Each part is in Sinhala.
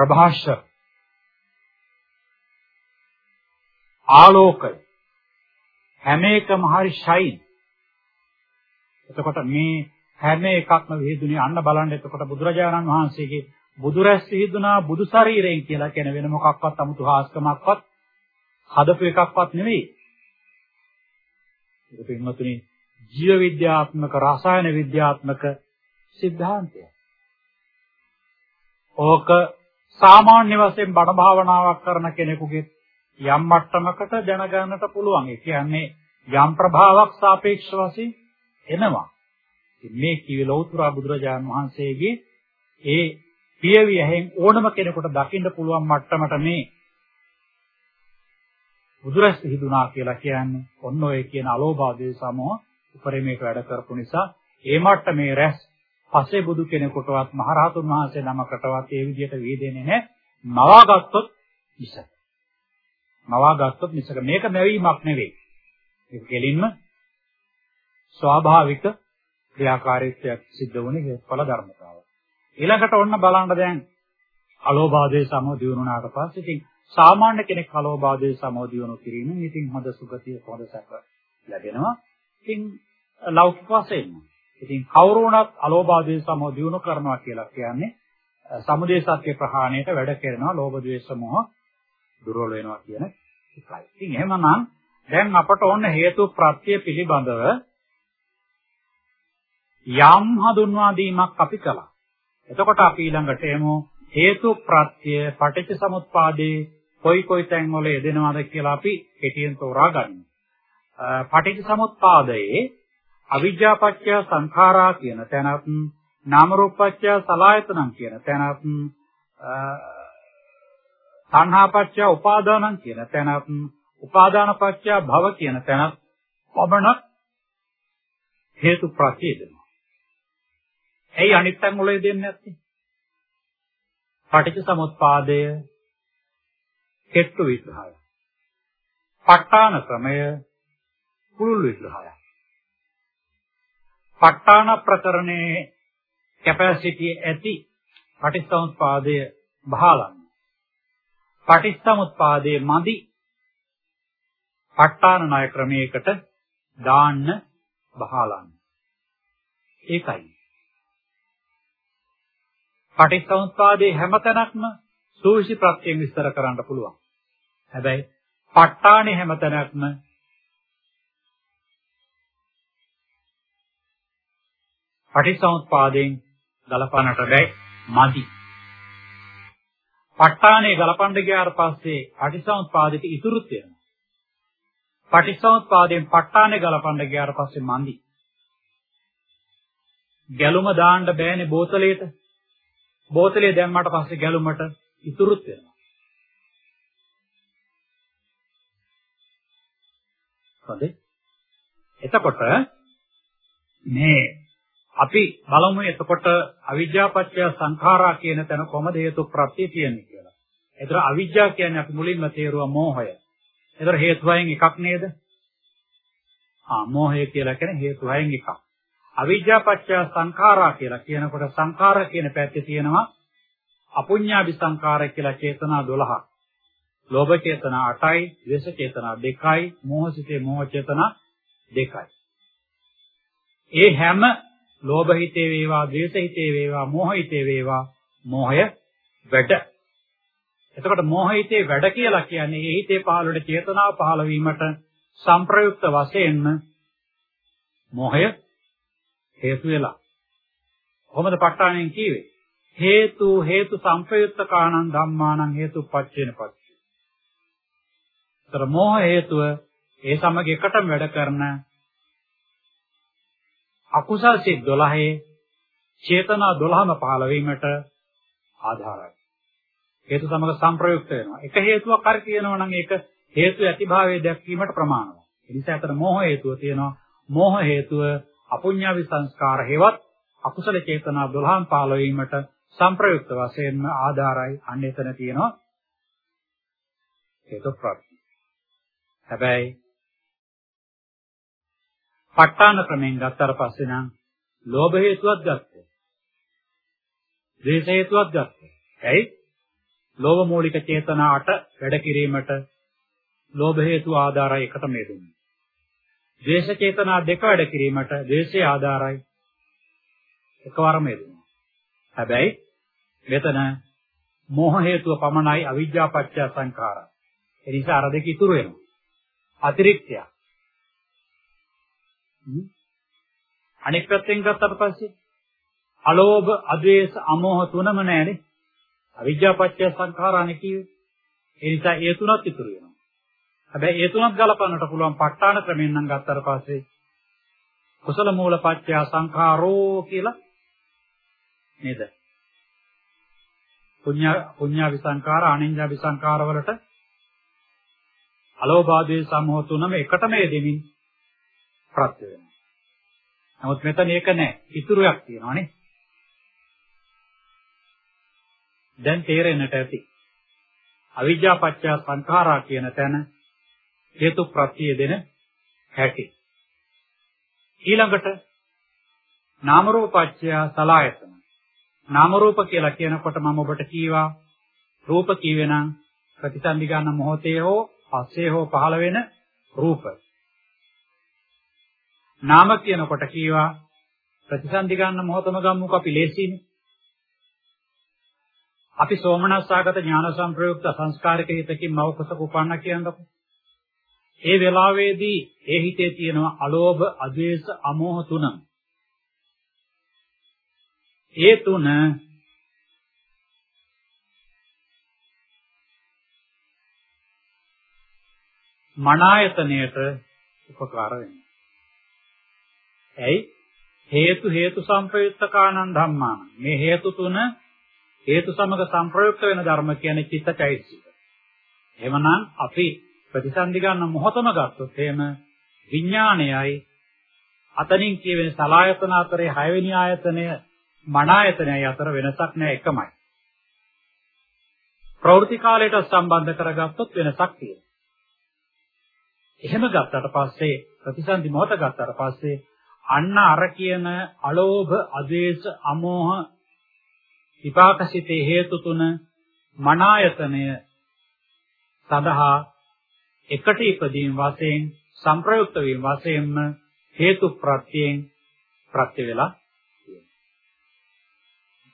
ප්‍රභාෂර ආලෝකය. හැම එකම හරි ෂයින්. එතකොට මේ හැම එකක්ම විහිදුනේ අන්න බලන්න එතකොට බුදුරජාණන් වහන්සේගේ බුදුරැස් විහිදුනා බුදු ශරීරයෙන් කියලා කියන වෙන මොකක්වත් 아무තු හාස්කමක්වත් හදපු එකක්වත් නෙවෙයි. ඒක පින්වතුනි ජීව විද්‍යාත්මක රසායන විද්‍යාත්මක સિદ્ધාන්තය ඕක සාමාන්‍ය වශයෙන් බණ භාවනාවක් කරන කෙනෙකුගේ යම් මට්ටමකට දැනගන්නට පුළුවන්. ඒ කියන්නේ යම් ප්‍රභාවක් සාපේක්ෂ වශයෙන් එනවා. මේ කිවි ලෞතර බුදුරජාණන් වහන්සේගේ ඒ පියවියෙන් ඕනම කෙනෙකුට දකින්න පුළුවන් මට්ටමට මේ බුදුරැස් හිදුනා කියලා කියන්නේ ඔන්න ඔය කියන අලෝභාදයේ සමෝ උපරිමයක වැඩ කරපු නිසා ඒ මට්ටමේ රැස් පසේ බුදු කෙනෙකුටවත් මහරහතුන් වහන්සේ නමකටවත් ඒ විදිහට වේදෙන්නේ නැහැ මවාගත්තොත් මිසක මවාගත්තොත් මිසක මේක මෙවීමක් නෙවෙයි ඒක කෙලින්ම ස්වාභාවික ක්‍රියාකාරීත්වයක් සිද්ධ වුණේ හේතුඵල ධර්මතාව. ඊළඟට ඔන්න බලන්න දැන් අලෝභාදයේ සමෝ දිනුනාට පස්සේ ඉතින් සාමාන්‍ය කෙනෙක් අලෝභාදයේ සමෝ දිනු කිරීමෙන් ඉතින් හොඳ සුගතිය හොඳ සැප ලැබෙනවා. ඉතින් ලෞකික වශයෙන්. ඉතින් කවුරු වුණත් අලෝභාදයේ සමෝ දිනු කරනවා කියලා කියන්නේ සමුදේ සත්‍ය ප්‍රහාණයට වැඩ කරනවා ලෝභ ද්වේෂ මොහ දුර්වල වෙනවා කියන එකයි. ඉතින් එහෙමනම් දැන් අපට ඕන හේතු ප්‍රත්‍ය පිළිබඳව යම් හඳුන්වා දීමක් අපි කළා. එතකොට අපි ඊළඟට එමු හේතු ප්‍රත්‍ය පටිච්ච සමුප්පාදේ කොයි කොයි තැන් වල යෙදෙනවද කියලා අපි කෙටියෙන් තෝරා ගන්නවා. පටිච්ච සමුප්පාදයේ අවිජ්ජාපච්චය සංඛාරා කියන තැනත් නාම රූපච්චය සලායතනං කියන තැනත් සංහාපච්චය උපාදානං කියන තැනත් උපාදානපච්චය භව කියන තැනත් පමණක් හේතු ප්‍රත්‍යය ඇයි අනිත් තැන් වල දෙන්නේ නැත්තේ? පටිච්ච සමුප්පාදය කෙට්ටු විග්‍රහය. ප ဋ ාණ ක්‍රමය කුරුල් විග්‍රහය. ප ဋ ාණ ප්‍රකරණයේ කැපැසිටි ඇති පටිච්චසමුප්පාදය බහලන්න. පටිච්චසමුප්පාදයේ මදි ප ဋ ාණ ණය ක්‍රමයකට දාන්න බහලන්න. ඒකයි. පටිච්චසමුප්පාදයේ හැමතැනක්ම සූවිසි ප්‍රත්‍යයෙන් විස්තර කරන්න පුළුවන්. හැබැයි ප ဋ ාණේ හැමතැනක්ම පටිච්චසමුප්පාදයෙන් ගලපන්නට බැයි මදි. ප ဋ ාණේ ගලපන්න ගියාට පස්සේ පටිච්චසමුප්පාදෙට ඉතුරුත් වෙනවා. පටිච්චසමුප්පාදයෙන් ප ဋ ාණේ ගලපන්න ගියාට පස්සේ මන්දි. ගැලුම දාන්න බෑනේ බෝතලයට. බෝතලේ දැම්මට පස්සේ ගැලුමට ඉතුරුත් වෙනවා. හරි? එතකොට මේ අපි බලමු එතකොට අවිජ්ජාපත්‍ය සංඛාරා කියන තැන කොහොමද හේතු ප්‍රත්‍ය කියන්නේ කියලා. ඒතර අවිජ්ජා කියන්නේ අපි මුලින්ම තේරුවා මෝහය. ඒතර හේතු වයින් එකක් නේද? ආ මෝහය කියලා කියන්නේ හේතු වයින් එකක්. අවිජ්ජාපච්චය සංඛාරා කියලා කියනකොට සංඛාර කියන පැත්තේ තියෙනවා අපුඤ්ඤාභි සංඛාර කියලා චේතනා 12ක්. ලෝභ චේතනා 8යි, ද්වේෂ චේතනා 2යි, මෝහසිතේ මෝහ චේතනා 2යි. ඒ හැම ලෝභ හිතේ වේවා, ද්වේෂ හිතේ වේවා, මෝහ හිතේ වේවා, මෝහය වැඩ. එතකොට මෝහ හිතේ වැඩ කියලා කියන්නේ ඒ හිතේ පහළ වෙන චේතනාව පහළ වීමට සංප්‍රයුක්ත වශයෙන්ම මෝහය හේතු වෙලා. කොහොමද ප ဋ ාණයෙන් කියවේ? හේතු හේතු සංපයුත්තකාණං ධම්මාණං හේතුපච්චේන පච්චේ. ତර මෝහ හේතුව ඒ සමග එකටම වැඩ කරන අකුසල් සිත් 12 චේතනා 12ම පහළ වීමට ආධාරයි. හේතු සමග සංප්‍රයුක්ත වෙනවා. එක හේතුවක් හරි කියනවා නම් ඒක හේතු ඇතිභාවයේ දැක්වීමට ප්‍රමාණවත්. ඒ නිසා අතර මෝහ හේතුව තියෙනවා. මෝහ හේතුව අපුඤ්ඤාවි සංස්කාර හේවත් අකුසල චේතනා 12න් පාල වීමට සංප්‍රයුක්ත වශයෙන්ම ආධාරයි අන්න එතන තියෙනවා හේතු ප්‍රත්‍ය. හැබැයි ප ဋ ාණ ක්‍රමෙන් ගත්තට පස්සේ නම් ලෝභ හේතුවක් ගත්තා. ද්වේෂ හේතුවක් ගත්තා. ඇයි? ලෝභ මූලික චේතනා 8 වැඩ කිරීමට ලෝභ හේතු ආධාරය එකටම යෙදුණා. ද්වේෂ චේතනා දෙක වැඩ කිරීමට ද්වේෂයේ ආධාරයි එකවරම යෙදුණා. හැබැයි මෙතන මෝහ හේතුව පමණයි අවිජ්ජා පත්‍ය සංඛාරා. ඒ නිසා අර දෙක ඉතුරු වෙනවා. අතිරික්තයක්. අනෙක් පැත්තෙන් ගත්තට පස්සේ අලෝභ, අද්වේෂ, අමෝහ තුනම නැහැනේ. අවිජ්ජා පත්‍ය සංඛාරානේ කිව්වේ. ඒ නිසා ඒ තුනත් ඉතුරු වෙනවා. හැබැයි ඒ තුනත් ගලපන්නට පුළුවන් ප ဋ ාණ ක්‍රමෙන් නම් ගත්තට පස්සේ කුසල මූල පත්‍ය සංඛාරෝ කියලා නේද? පුඤ්ඤ පුඤ්ඤා විසංකාර අනිඤ්ඤා විසංකාර වලට අලෝභාදී සමෝහ තුනම එකටම යෙදෙමින් ප්‍රත්‍ය වෙනවා. නමුත් මෙතන ඒක නැහැ. ඉතුරුයක් තියෙනවානේ. දැන් තේරෙන්නට ඇති. අවිජ්ජා පත්‍ය සංඛාරා කියන තැන හේතු ප්‍රත්‍ය දෙන හැටි. ඊළඟට නාම රූපච්ඡය සලායතන. නාම රූප කියලා කියනකොට මම ඔබට කීවා රූප කියවේ නම් ප්‍රතිසන්දි ගන්න මොහොතේ හෝ පස්සේ හෝ පහළ වෙන රූප. නාම කියනකොට කීවා ප්‍රතිසන්දි ගන්න මොහොතම ගම්මුක අපි ලේසියිනේ. අපි සෝමනස්සාගත ඥාන සංප්‍රයුක්ත සංස්කාරික හිතකින් මව කුසක උපන්න කියනකො. ඒ වෙලාවේදී ඒ හිතේ තියෙනවා අලෝභ, අද්වේෂ, අමෝහ තුන. ඒ තුන මනායතනයට උපකාර වෙනවා. ඇයි? හේතු හේතු සංප්‍රයුක්තකානං ධම්මාන. මේ හේතු තුන හේතු සමග සංප්‍රයුක්ත වෙන ධර්ම කියන්නේ චිත්තචෛතසික. එහෙමනම් අපි ප්‍රතිසන්දි ගන්න මොහොතම ගත්තොත් එහෙම විඥාණයයි අතනින් කියවෙන සලායතන අතරේ හයවෙනි ආයතනය මන ආයතනයයි අතර වෙනසක් නෑ එකමයි. ප්‍රවෘත්ති කාලයට සම්බන්ධ කරගත්තොත් වෙනසක් තියෙනවා. එහෙම ගත්තට පස්සේ ප්‍රතිසන්දි මොහොත ගත්තට පස්සේ අන්න අර කියන අලෝභ, අද්වේෂ, අමෝහ විපාකසිතේ හේතු තුන මන ආයතනය සඳහා එකට ඉපදීම වශයෙන් සංප්‍රයුක්ත වීම වශයෙන්ම හේතු ප්‍රත්‍යයෙන් ප්‍රත්‍ය වෙලා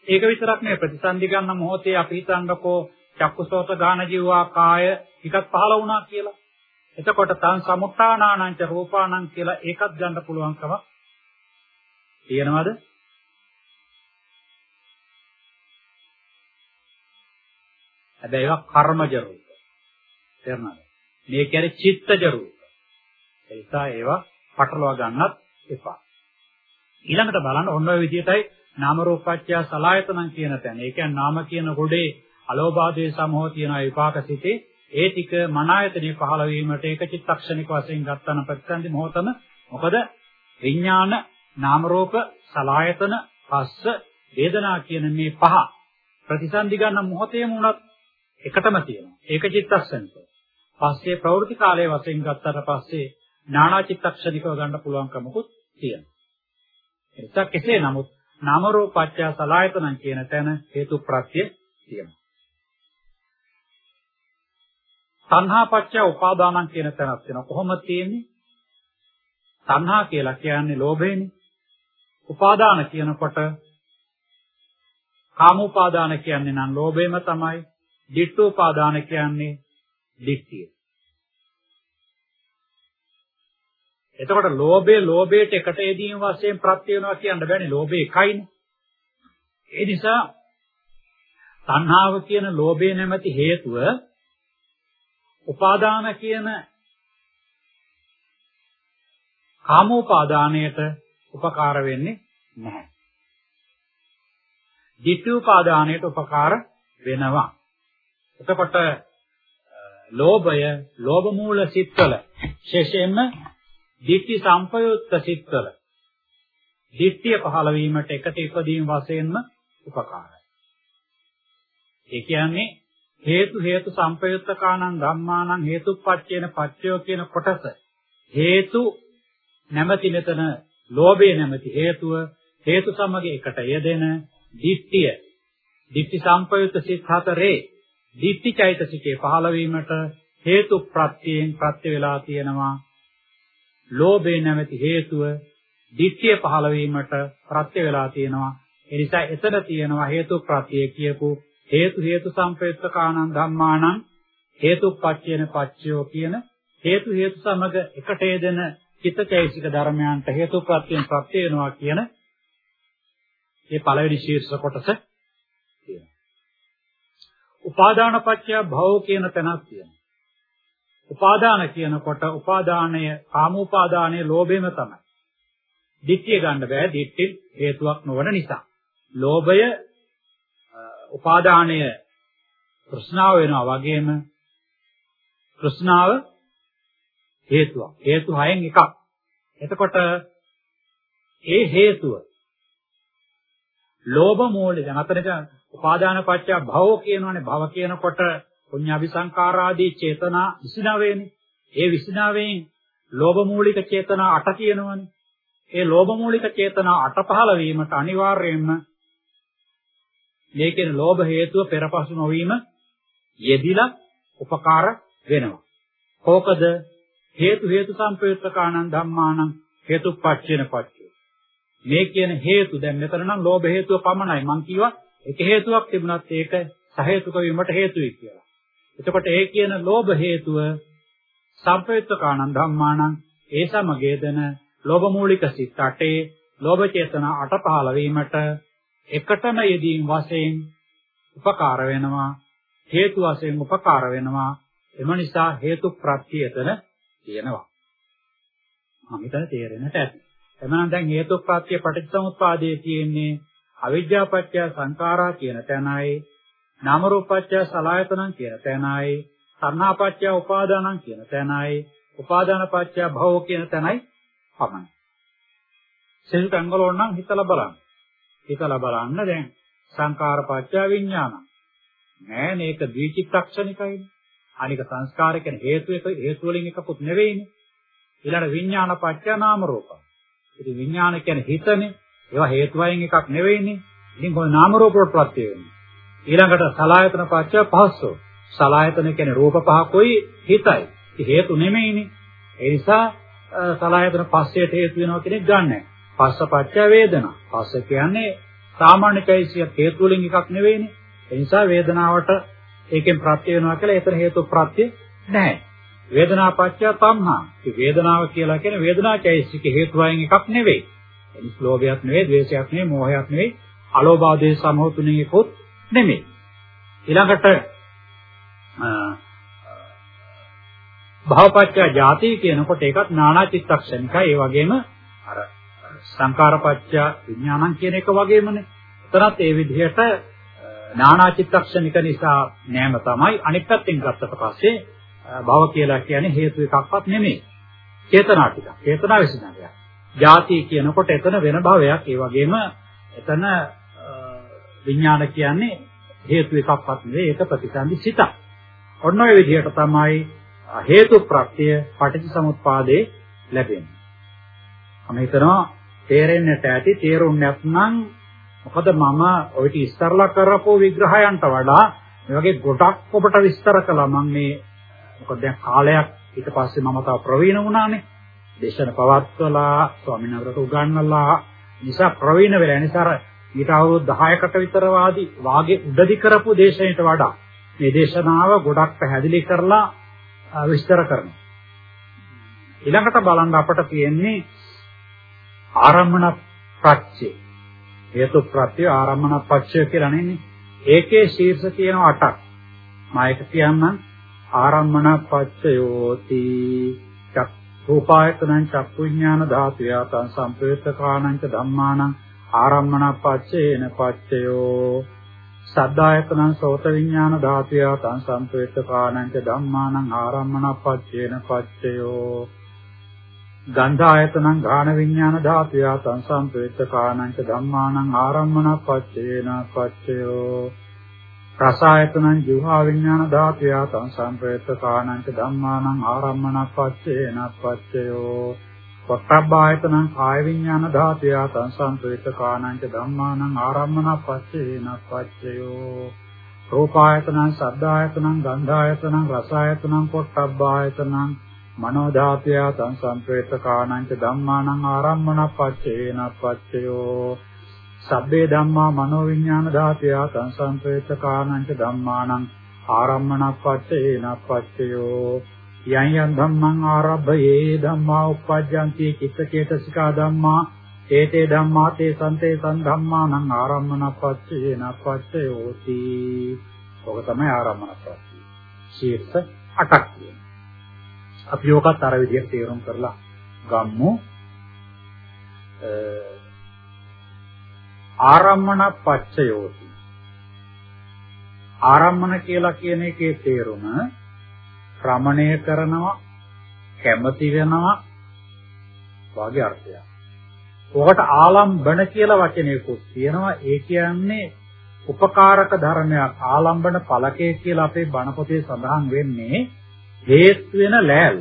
ඒක විතරක් නෙවෙයි ප්‍රතිසන්දි ගන්න මොහොතේ අපි හිතන්නකෝ චක්කුසෝත ගාන ජීවා කාය ටිකක් පහළ වුණා කියලා. එතකොට තං සමුත්තානානං ච රූපානං කියලා ඒකත් ගන්න පුළුවන්කම තියෙනවද? හැබැයි ඒවා කර්මජ රූප. තේරුණාද? මේ කියන්නේ චිත්තජ රූප. ඒ නිසා ඒවා පටලවා ගන්නත් එපා. ඊළඟට බලන්න ඔන්න ඔය විදිහටයි නාම රූපච්ඡය සලායතනං කියන තැන. ඒ කියන්නේ නාම කියන ගොඩේ අලෝභාදේ සමෝහ තියෙන විපාක සිතේ ඒ ටික මන ආයතනෙ පහළ වීමට ඒක චිත්තක්ෂණික වශයෙන් ගත්තන ප්‍රතිසන්දි මොහොතම මොකද විඥාන නාම රූප සලායතන පස්ස වේදනා කියන මේ පහ ප්‍රතිසන්දි ගන්න මොහොතේම උනත් එකටම තියෙනවා. ඒක චිත්තක්ෂණික. පස්සේ ප්‍රවෘත්ති කාලයේ වශයෙන් ගත්තට පස්සේ නානා චිත්තක්ෂණිකව ගන්න පුළුවන්කමකුත් තියෙනවා. එතක් කෙසේ නමුත් නාම රූපච්ඡ සලායතනං කියන තැන හේතු ප්‍රත්‍ය තියෙනවා. තණ්හාපච්චය උපාදානං කියන තැනක් තියෙනවා. කොහොමද තියෙන්නේ? තණ්හා කියලා කියන්නේ ලෝභයනේ. උපාදාන කියනකොට කාම උපාදාන කියන්නේ නම් ලෝභයම තමයි. ditth උපාදාන කියන්නේ දිට්ඨිය. එතකොට ලෝභය ලෝභයට එකට යෙදීම වශයෙන් ප්‍රත්‍ය වෙනවා කියන්න බෑනේ ලෝභය එකයිනේ. ඒ නිසා තණ්හාව කියන ලෝභය නැමැති හේතුව උපාදාන කියන කාමෝපාදානයට උපකාර වෙන්නේ නැහැ. ditthi උපාදානයට උපකාර වෙනවා. එතකොට ලෝභය ලෝභ මූල සිත්වල විශේෂයෙන්ම ditthi සංපයුක්ත සිත්වල ditthිය පහළ වීමට එකට ඉපදීම වශයෙන්ම උපකාරයි. ඒ කියන්නේ හේතු හේතු සංපයුත්තකානං ධම්මානං හේතුප්පච්චේන පච්චයෝ කියන කොටස හේතු නැමැති මෙතන ලෝභය නැමැති හේතුව හේතු සමග එකට යෙදෙන දිට්ඨිය දිට්ඨි සංපයුත්ත සිත් හතරේ දිට්ඨි චෛතසිකේ පහළ වීමට හේතු ප්‍රත්‍යයෙන් ප්‍රත්‍ය වෙලා තියෙනවා. ලෝභේ නැමැති හේතුව දිට්ඨිය පහළ වීමට ප්‍රත්‍ය වෙලා තියෙනවා. ඒ නිසා එතන තියෙනවා හේතු ප්‍රත්‍ය කියපු හේතු හේතු සම්ප්‍රේත්තකානං ධම්මානං හේතුප්පච්චේන පච්චයෝ කියන හේතු හේතු සමග එකට යෙදෙන චිත්තචෛසික ධර්මයන්ට හේතු ප්‍රත්‍යයෙන් ප්‍රත්‍ය වෙනවා කියන මේ පළවෙනි ශීර්ෂ කොටස තියෙනවා. උපාදාන පත්‍ය භව කියන තැනක් තියෙනවා. උපාදාන කියනකොට උපාදානය කාම උපාදානයේ ලෝභෙම තමයි. දිට්ඨිය ගන්න බෑ දිට්ඨි හේතුවක් නොවන නිසා. ලෝභය උපාදානය තෘෂ්ණාව වෙනවා වගේම තෘෂ්ණාව හේතුවක්. හේතු හයෙන් එකක්. එතකොට ඒ හේතුව ලෝභ මූලය දැන් අතනක උපාදාන පත්‍ය භව කියනවනේ භව කියනකොට පුඤ්ඤාபிසංකාරාදී චේතනා 29 වෙනේ. ඒ 29න් ලෝභ මූලික චේතනා 8 කියනවනේ. ඒ ලෝභ මූලික චේතනා 8 පහළ වීමට අනිවාර්යයෙන්ම මේකේ ලෝභ හේතුව පෙරපසු නොවීම යෙදිලා උපකාර වෙනවා. කෝකද හේතු හේතු සම්ප්‍රයුක්තකානං ධම්මානං හේතුප්පච්චේන පච්චය. මේ කියන හේතු දැන් මෙතන නම් ලෝභ හේතුව පමණයි. මං කිව්වා එක හේතුවක් තිබුණත් ඒක සහේතුක වීමට හේතුයි කියලා. එතකොට ඒ කියන ලෝභ හේතුව සම්ප්‍රයුක්තකානං ධම්මානං ඒ සමගේදන ලෝභ මූලික සිත් 8 ලෝභ චේතනා 8 පහළ වීමට එකටම යෙදීම් වශයෙන් උපකාර වෙනවා හේතු වශයෙන් උපකාර වෙනවා එම නිසා හේතු ප්‍රත්‍යයතන තියෙනවා මම හිතන තේරෙන්නට ඇති එමනම් දැන් හේතු ප්‍රත්‍ය පටිච්චසමුප්පාදයේ තියෙන්නේ අවිද්‍යාපත්‍ය සංඛාරා කියන තැනයි නාම රූපපත්‍ය සලආයතනං කියන තැනයි සංනාපත්‍ය උපාදානං කියන තැනයි උපාදානපත්‍ය භව කියන තැනයි පමණයි. සිල් තංගල ඕනනම් හිතලා බලන්න. හිතලා බලන්න දැන් සංකාරපත්‍ය විඥාන. නෑ මේක ද්විචිත්තක්ෂණිකයිනේ. අනික සංස්කාර කියන හේතු එක හේතු වලින් එකකුත් නෙවෙයිනේ. ඊළඟ විඥානපත්‍ය නාම රූප. ඉතින් විඥාන කියන්නේ හිතනේ. ඒවා හේතු වලින් එකක් නෙවෙයිනේ. ඉතින් කොහොම නාම රූප වලට ප්‍රත්‍ය වෙන්නේ. ඊළඟට සලායතන පත්‍ය පහස්සෝ. සලායතන කියන්නේ රූප පහකුයි හිතයි. ඒ හේතු නෙමෙයිනේ. ඒ නිසා සලායතන පස්සයට හේතු වෙනවා කියන එක ගන්නෑ. පස්ස පත්‍ය වේදනා. පස්ස කියන්නේ සාමාන්‍ය චෛසික හේතු වලින් එකක් නෙවෙයිනේ. ඒ නිසා වේදනාවට ඒකෙන් ප්‍රත්‍ය වෙනවා කියලා ඒතර හේතු ප්‍රත්‍ය නැහැ. වේදනා පත්‍ය තණ්හා. ඒ වේදනාව කියලා කියන්නේ වේදනා චෛසික හේතු වලින් එකක් නෙවෙයි. එනිස් ලෝභයක් නෙවෙයි, ද්වේෂයක් නෙවෙයි, මෝහයක් නෙවෙයි, අලෝභාදේ සමෝතුණින් එකොත් නෙමෙයි. ඊළඟට භවපච්චය ಜಾති කියනකොට ඒකත් නානා චිත්තක්ෂණිකයි. ඒ වගේම අර සංකාරපච්චය විඥානං කියන එක වගේමනේ. එතනත් ඒ විදිහට නානා චිත්තක්ෂණික නිසා නෑම තමයි. අනිත් පැත්තෙන් ගත්තට පස්සේ භව කියලා කියන්නේ හේතු එකක්වත් නෙමෙයි. චේතනා ටික. චේතනා විසිනගයක්. ಜಾති කියනකොට එතන වෙන භවයක්. ඒ වගේම එතන විඥාන කියන්නේ හේතු එකක්වත් නෙවෙයි. ඒක ප්‍රතිසන්දි සිතක්. ඔන්න ඔය විදිහට තමයි හේතු ප්‍රත්‍ය පටිච්චසමුප්පාදේ ලැබෙන්නේ. මම හිතනවා තේරෙන්නට ඇති තේරුම් නැත්නම් මොකද මම ඔය ටි ඉස්තරලා කරපු විග්‍රහයන්ට වඩා මේ වගේ ගොඩක් ඔබට විස්තර කළා මම මේ මොකද දැන් කාලයක් ඊට පස්සේ මම තව ප්‍රවීණ වුණානේ දේශන පවත්වලා ස්වාමීන් වහන්සේට උගන්වලා නිසා ප්‍රවීණ වෙලා නිසා ඊට අවුරුදු 10කට විතර වාදී වාගේ උඩදි කරපු දේශනයට වඩා මේ දේශනාව ගොඩක් පැහැදිලි කරලා විස්තර කරනවා. ඊළඟට බලන්න අපට තියෙන්නේ ආරම්මන ප්‍රත්‍ය. හේතු ප්‍රත්‍ය ආරම්මන පත්‍ය කියලා නෙන්නේ. ඒකේ ශීර්ෂ තියෙනවා 8ක්. මම ඒක කියන්නම් ආරම්මන පත්‍යෝති රූපායතනං චක්කු විඥාන ධාතුය තං සම්ප්‍රේතකානං ච ධම්මානං ආරම්මන පච්චේන පච්චයෝ සද්ධායතනං සෝත විඥාන ධාතුය තං සම්ප්‍රේතකානං ච ධම්මානං ආරම්මන පච්චේන පච්චයෝ ගන්ධායතනං ගාන විඥාන ධාතුය තං සම්ප්‍රේතකානං ච ධම්මානං ආරම්මන පච්චේන පච්චයෝ. රසායතනං ජීවා විඥාන ධාතුය තං සම්ප්‍රේතකානං ච ධම්මානං ආරම්මන පච්චේන පච්චයෝ. වක්ඛබ්බායතනං කාය විඥාන ධාතය තං සංපේත කාණංච ධම්මානං ආරම්මන පස්සේන පච්චයෝ. රූපායතනං සද්ධායතනං ගන්ධායතනං රසායතනං පොට්ටබ්බායතනං මනෝ ධාතය තං සංප්‍රේත කාණංච ධම්මානං ආරම්මන පච්චේන පච්චයෝ සබ්බේ ධම්මා මනෝ විඥාන ධාතය තං සංප්‍රේත කාණංච ධම්මානං ආරම්මන පච්චේන පච්චයෝ යං යං ධම්මං ආරබ්බයේ ධම්මා උප්පජ්ජಂತಿ චිත්ත චේතසිකා ධම්මා ඒතේ ධම්මා තේ සන්තේ සන් ධම්මානං ආරම්මන පච්චේන පච්චයෝති ඔක තමයි ආරම්මන පච්චය ශීර්ෂ 8ක් කියන්නේ අපි යෝකත් අර විදිහට තේරුම් කරලා ගම්මු ආරම්මන පච්චයෝති ආරම්මන කියලා කියන එකේ තේරුම ශ්‍රමණය කරනවා කැමති වෙනවා වගේ අර්ථයක්. ඔකට ආලම්බන කියලා වචනයකුත් තියෙනවා. ඒ කියන්නේ උපකාරක ධර්මයක් ආලම්බන ඵලකය කියලා අපේ බණ පොතේ සඳහන් වෙන්නේ හේතු වෙන ලෑල්ල.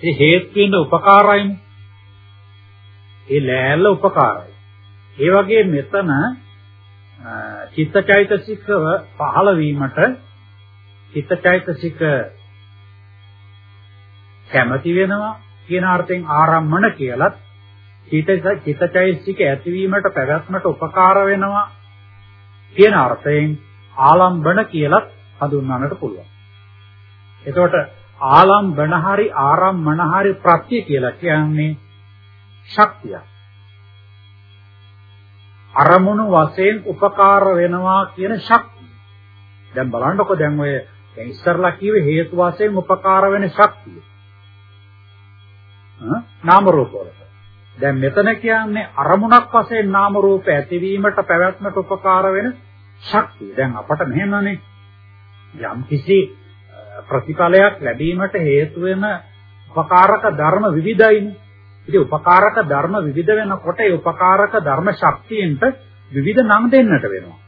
ඒ හේතු වෙන උපකාරයිනේ. ඒ ලෑල්ල උපකාරයි. ඒ වගේ මෙතන චිත්තචෛතසිකව පහළ වීමට චිත්තචෛතසික කැමති වෙනවා කියන අර්ථයෙන් ආරම්මන කියලත් චිත්ත චිත්තචෛතසික ඇතිවීමට පැවැත්මට උපකාර වෙනවා කියන අර්ථයෙන් ආලම්බන කියලත් හඳුන්වන්නට පුළුවන්. එතකොට ආලම්බන හරි ආරම්මන හරි ප්‍රත්‍ය කියලා කියන්නේ ශක්තිය. අරමුණු වශයෙන් උපකාර වෙනවා කියන ශක්තිය. දැන් බලන්නකො දැන් ඔය දැන් ඉස්සරලා කිව්වේ හේතු වශයෙන් උපකාර වෙන ශක්තිය. නාම රූප වලට. දැන් මෙතන කියන්නේ අරමුණක් වශයෙන් නාම රූප ඇතිවීමට පැවැත්මට උපකාර වෙන ශක්තිය. දැන් අපට මෙහෙමනේ යම් කිසි ප්‍රතිඵලයක් ලැබීමට හේතු වෙන උපකාරක ධර්ම විවිධයිනේ. ඉතින් උපකාරක ධර්ම විවිධ වෙනකොට ඒ උපකාරක ධර්ම ශක්තියින්ට විවිධ නම් දෙන්නට වෙනවා.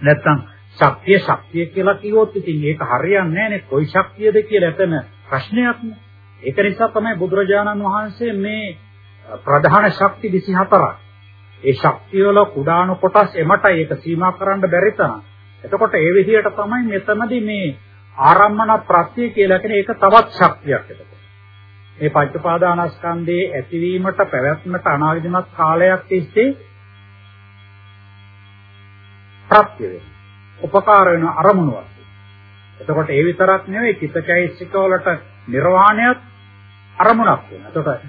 නැත්තම් ශක්තිය ශක්තිය කියලා කිව්වොත් ඉතින් ඒක හරියන්නේ නැහැනේ. කොයි ශක්තියද කියලා එතන ප්‍රශ්නයක් නේ. ඒක නිසා තමයි බුදුරජාණන් වහන්සේ මේ ප්‍රධාන ශක්ති 24ක්. ඒ ශක්තිය වල කුඩාණු කොටස් එමටයි ඒක සීමා කරන්න බැරි තරම්. එතකොට ඒ විදිහට තමයි මෙතනදී මේ ආරම්මන ප්‍රත්‍ය කියලා කියන එක තවත් ශක්තියක් එතකොට. මේ පංචපාදානස්කන්ධයේ ඇතිවීමට පැවැත්මට අනාදිමත් කාලයක් තිස්සේ ප්‍රත්‍ය වෙනවා. උපකාර වෙන අරමුණු වශයෙන්. එතකොට ඒ විතරක් නෙවෙයි චිත්තචෛතසික වලට නිර්වාණයත් අරමුණක් වෙනවා. එතකොට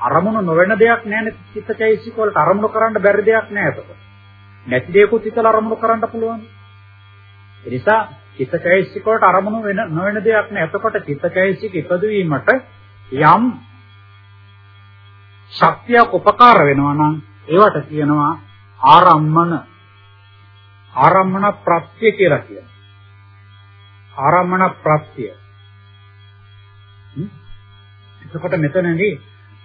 අරමුණු නොවන දෙයක් නැහැ චිත්තචෛතසික වලට අරමුණු කරන්න බැරි දෙයක් නැහැ එතකොට. නැති දෙයක්ත් හිතලා අරමුණු කරන්න පුළුවන්. ඒ නිසා චිත්තචෛතසික වලට අරමුණු වෙන නොවන දෙයක් නැහැ. එතකොට චිත්තචෛතසික ඉපදවීමට යම් ශක්තියක් උපකාර වෙනවා නම් ඒවට කියනවා ආරම්මන ආරම්මන ප්‍රත්‍ය කියලා කියනවා. ආරම්මන ප්‍රත්‍ය. එතකොට මෙතනදී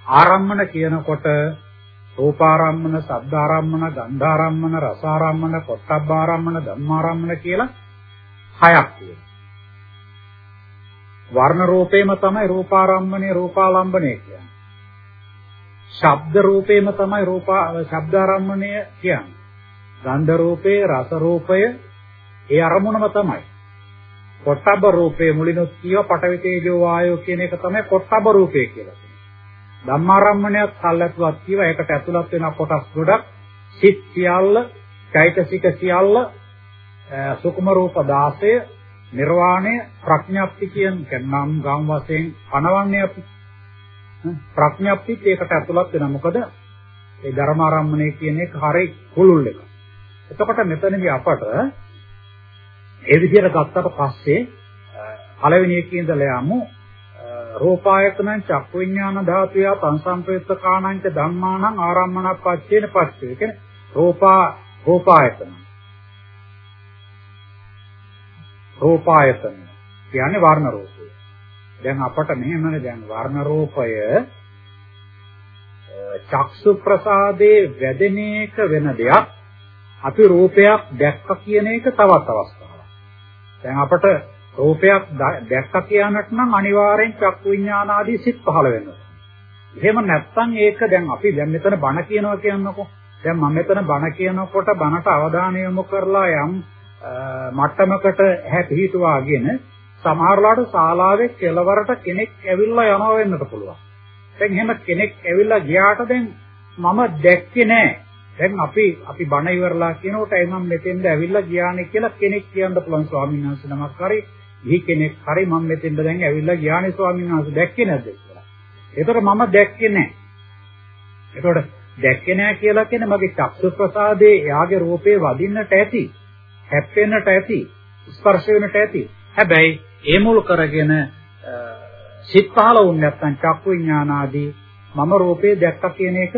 ආරම්මන කියනකොට රූපාරම්මන, සද්ධාරම්මන, ගන්ධාරම්මන, රසාරම්මන, පොට්ටබ්බාරම්මන, ධම්මාරම්මන කියලා හයක් තියෙනවා. වර්ණ රූපේම තමයි රූපාරම්මනේ රූපාලම්බනේ කියන්නේ. ශබ්ද රූපේම තමයි රූපා ශබ්දාරම්මණය කියන්නේ. ගන්ධ රූපේ රස රූපය ඒ අරමුණම තමයි. පොට්ටබ්බ රූපේ මුලිනුත් කියව පඨවි තේජෝ වායෝ කියන එක තමයි පොට්ටබ්බ රූපේ කියලා කියන්නේ. ධම්මාරම්මණයත් කල්ැතුවක් කියව ඒකට ඇතුළත් වෙන කොටස් ගොඩක් සිත් සියල්ල, චෛතසික සියල්ල, සුකුම රූප 16 නිර්වාණය ප්‍රඥාප්ති කියන නම් ගම් වශයෙන් පණවන්නේ අපි. ප්‍රඥාප්තිත් ඒකට ඇතුළත් වෙනවා. මොකද? ඒ ධර්මාරම්මණය කියන එක හරි කුළුල් එක. එතකොට මෙතනදී අපට ඒ විදිහට ගත්තට පස්සේ පළවෙනි එකේ ඉඳලා යමු. රූපායතනං චක්කු විඥාන ධාතුය පංසම්ප්‍රයුක්ත කාණංච ධම්මානං ආරම්මනප්පච්චේන පස්සේ කියන්නේ රූපා රූපායතන. රූපායතන කියන්නේ වර්ණ රූපය. දැන් අපට මෙහෙමනේ දැන් වර්ණ රූපය චක්සු ප්‍රසාදේ වැදෙන එක වෙන දෙයක්. අපි රූපයක් දැක්ක කියන එක තවත් අවස්ථාවක්. දැන් අපට රූපයක් දැක්ක කියනට නම් අනිවාර්යෙන් චක්කු විඥාන ආදී සිත් පහළ වෙනවා. එහෙම නැත්නම් ඒක දැන් අපි දැන් මෙතන බණ කියනවා කියන්නකො. දැන් මම මෙතන බණ කියනකොට බණට අවධානය යොමු කරලා යම් මට්ටමකට හැ පිහිටුවාගෙන සමහරලාට ශාලාවේ කෙළවරට කෙනෙක් ඇවිල්ලා යනවා වෙන්නත් පුළුවන්. දැන් එහෙම කෙනෙක් ඇවිල්ලා ගියාට දැන් මම දැක්කේ නෑ. දැන් අපි අපි බණ ඉවරලා කියනකොට එයි මම මෙතෙන්ද ඇවිල්ලා ගියානේ කියලා කෙනෙක් කියන්න පුළුවන් ස්වාමීන් වහන්සේ නමක් හරි ගිහි කෙනෙක් හරි මම මෙතෙන්ද දැන් ඇවිල්ලා ගියානේ ස්වාමීන් වහන්සේ දැක්කේ නැද්ද කියලා. ඒතර මම දැක්කේ නෑ. ඒතකොට දැක්කේ නෑ කියලා කියන්නේ මගේ චක්සු ප්‍රසාදේ එයාගේ රූපේ වදින්නට ඇති. හැප්පෙන්නට ඇති. ස්පර්ශ වෙන්නට ඇති. හැබැයි ඒ මුල් කරගෙන සිත් පහළ වුනේ නැත්නම් චක්කු විඥානාදී මම රූපේ දැක්ක කියන එක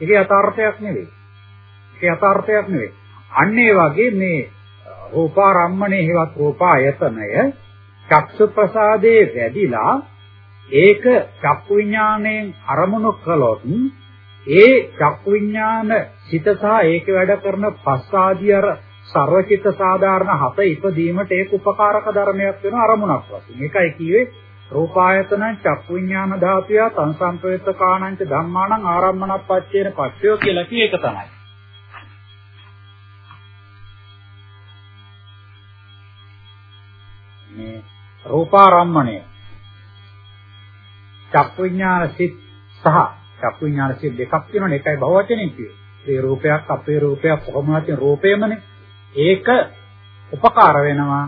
ඒකේ යථාර්ථයක් නෙවෙයි. ඒකේ යථාර්ථයක් නෙවෙයි. අන්න ඒ වගේ මේ රූපාරම්මණය හේවත් රූපායතනය චක්සු ප්‍රසාදේ වැඩිලා ඒක චක්කු විඥාණයෙන් අරමුණු කළොත් ඒ චක්කු විඥාන සිත සහ ඒක වැඩ කරන පස්සාදී අර සර්වචිත්ත සාධාරණ හත ඉපදීමට ඒක උපකාරක ධර්මයක් වෙන අරමුණක් වශයෙන්. ඒකයි කිව්වේ රූපායතන චක්කු විඥාන ධාතුය සංසම්ප්‍රයුක්ත කාණංච ධම්මාණං ආරම්මනප්පච්චේන පච්චයෝ කියලා කිය එක තමයි. මේ රූපාරම්මණය චක්කු විඥාන සිත් සහ චක්කු විඥාන සිත් දෙකක් තියෙනවනේ එකයි බහුවචනෙන් කියේ. ඒ රූපයක් අපේ රූපයක් කොහොමවත් රූපයමනේ. ඒක උපකාර වෙනවා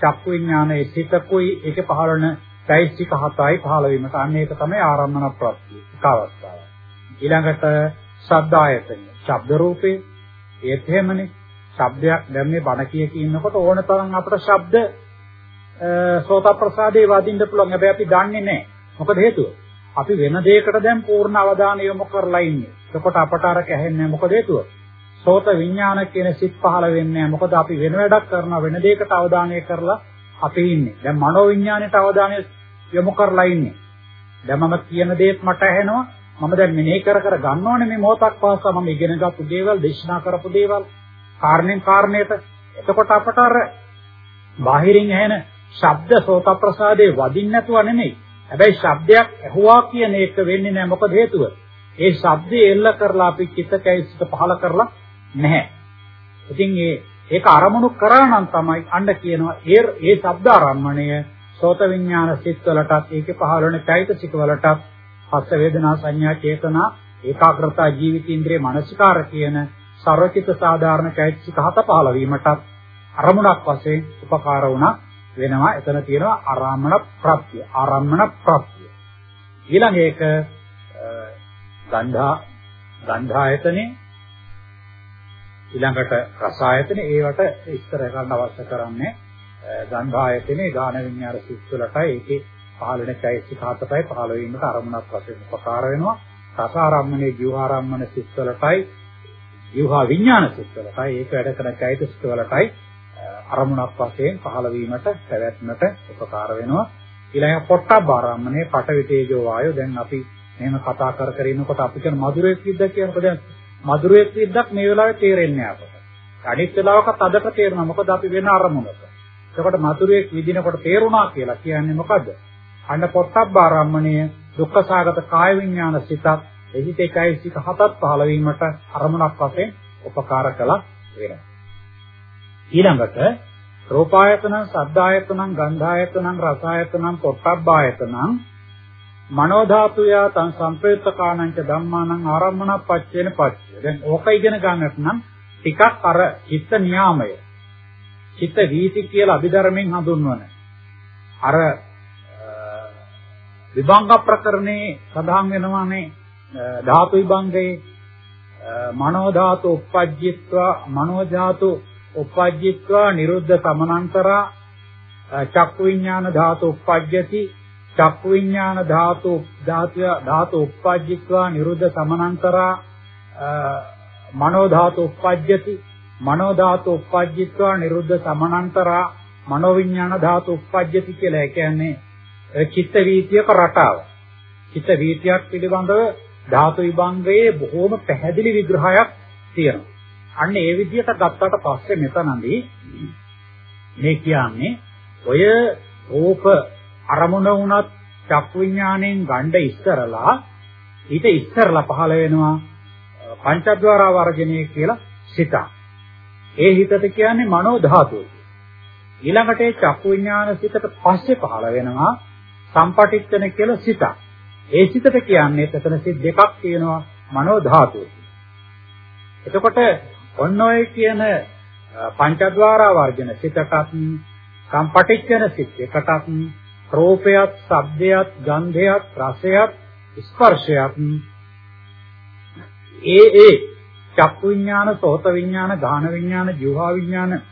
චක්කු විඥානයේ සිතකුයි ඒකේ පහළන චෛත්‍යික හතයි පහළ වීමට අන්න ඒක තමයි ආරම්මන ප්‍රත්‍ය එක අවස්ථාව. ඊළඟට ශබ්ද ආයතනය. ශබ්ද රූපේ ඒත් එහෙමනේ. ශබ්දයක් දැන් මේ බණ කිය කියනකොට ඕන තරම් අපිට ශබ්ද සෝත ප්‍රසාදේ වදින්න පුළුවන්. හැබැයි අපි දන්නේ නැහැ. මොකද හේතුව? අපි වෙන දෙයකට දැන් පූර්ණ අවධානය යොමු කරලා ඉන්නේ. එතකොට අපට අර කැහෙන්නේ මොකද හේතුව? සෝත විඥාන කියන සිත් පහළ වෙන්නේ නැහැ. මොකද අපි වෙන වැඩක් කරන වෙන දෙයකට අවධානය කරලා අපි ඉන්නේ. දැන් මනෝ විඥාණයට අවධානය යොමු කරලා ඉන්නේ. දැන් මම කියන දේත් මට ඇහෙනවා. මම දැන් මෙනෙහි කර කර ගන්නවනේ මේ මොහොතක් පාසා මම ඉගෙනගත්තු දේවල්, දේශනා කරපු දේවල්, කාරණෙන් කාරණයට. එතකොට අපට අර බාහිරින් ඇහෙන ශබ්ද සෝත ප්‍රසාදේ වදින්න නැතුව නෙමෙයි. හැබැයි ශබ්දයක් ඇහුවා කියන එක වෙන්නේ නැහැ මොකද හේතුව? ඒ ශබ්දය එල්ල කරලා අපි චිත්තකයි සිත පහල කරලා නැහැ. ඉතින් ඒ ඒක අරමුණු කරා නම් තමයි අඬ කියනවා ඒ ඒ ශබ්ද ආරම්මණය සෝත විඥාන සිත් වලටත් ඒකේ පහළ වෙන চৈতසික වලටත් හස්ස වේදනා සංඥා චේතනා ඒකාග්‍රතා ජීවිතීන්ද්‍රේ මානසිකාර කියන සර්වචිත සාධාරණ চৈতසික හත පහළ වීමටත් අරමුණක් වශයෙන් උපකාර වුණා වෙනවා. එතන තියෙනවා ආරම්මන ප්‍රත්‍ය ආරම්මන ප්‍රත්‍ය. ඊළඟ එක ගන්ධා ගන්ධායතනේ. ඊළඟට රසායතනේ. ඒවට ඉස්තර කරන්න අවශ්‍ය කරන්නේ ගන්ධායතනේ ගාන විඤ්ඤාණ සිත්වලටයි ඒකේ පහළ වෙන චෛතසික හතටයි පහළ වීමට අරමුණක් වශයෙන් උපකාර වෙනවා. රසාරම්මනේ ජීවහාරම්මන සිත්වලටයි ජීවහා විඤ්ඤාණ සිත්වලටයි ඒක වැඩ කරන චෛතසික වලටයි අරමුණක් වශයෙන් පහළ වීමට පැවැත්මට උපකාර වෙනවා. ඊළඟ පොට්ටබ්බ ආරම්මනේ පඨවි තේජෝ වායෝ දැන් අපි මෙහෙම කතා කර කර ඉන්නකොට අපි කියන මధుරයේ සිද්දක් කියනකොට දැන් මధుරයේ සිද්දක් මේ වෙලාවේ තේරෙන්නේ නැහැ අපට. අනිත් වෙලාවකත් අදට තේරෙනවා. මොකද අපි වෙන අරමුණක. එතකොට මధుරයේ විදිනකොට තේරුණා කියලා කියන්නේ මොකද්ද? අන්න පොට්ටබ්බ ආරම්මණය දුක්ඛ සාගත කාය විඥාන සිතක් එහිත එකයි සිත හතක් පහළ වීමට අරමුණක් වශයෙන් උපකාර කළා වෙනවා. ඊළඟට රූපායතන, සද්ධායතන, ගන්ධායතන, රසායතන, පොට්ටබ්බායතන මනෝ ධාතුය තං සංප්‍රේතකාණංච ධම්මානං ආරම්මන පච්චේන පච්චය. දැන් ඕක ඉගෙන ගන්නත් නම් ටිකක් අර චිත්ත නියාමය. චිත්ත වීති කියලා අභිධර්මයෙන් හඳුන්වන. අර විභංග ප්‍රකරණේ සඳහන් වෙනවානේ ධාතු විභංගයේ මනෝ ධාතු uppajjitva මනෝ ධාතු uppajjitva niruddha samanantara චක්කු විඥාන ධාතු uppajjati චක්කු විඥාන ධාතු ධාතුය ධාතු uppajjitva niruddha samanantara මනෝ ධාතු uppajjati මනෝ ධාතු uppajjitva niruddha samanantara මනෝ විඥාන ධාතු uppajjati කියලා කියන්නේ චිත්ත වීතියක රටාව. චිත්ත වීතියක් පිළිබඳව ධාතු විභංගයේ බොහෝම පැහැදිලි විග්‍රහයක් තියෙනවා. අන්න ඒ විදිහට ගත්තට පස්සේ මෙතනදී මේ කියන්නේ ඔය රූප අරමුණ වුණත් චක්කු විඥාණයෙන් ගණ්ඩ ඉස්සරලා ඊට ඉස්සරලා පහළ වෙනවා පංචද්වාර වර්ජනය කියලා සිතක්. ඒ හිතට කියන්නේ මනෝ ධාතුව. ඊළඟට ඒ චක්කු විඥාන සිතට පස්සේ පහළ වෙනවා සම්පටිච්ඡන කියලා සිතක්. ඒ සිතට කියන්නේ එතන සිත් දෙකක් තියෙනවා මනෝ ධාතුව. එතකොට ඔන්න ඔය කියන පංචද්වාර වර්ජන සිතටත් සම්පටිච්ඡන සිත් එකටත් රූපයත්, ශබ්දයත්, ගන්ධයත්, රසයත්, ස්පර්ශයත් ඒ ඒ චක්කු විඥාන, සෝත විඥාන, ගාන විඥාන, જીවහා විඥාන,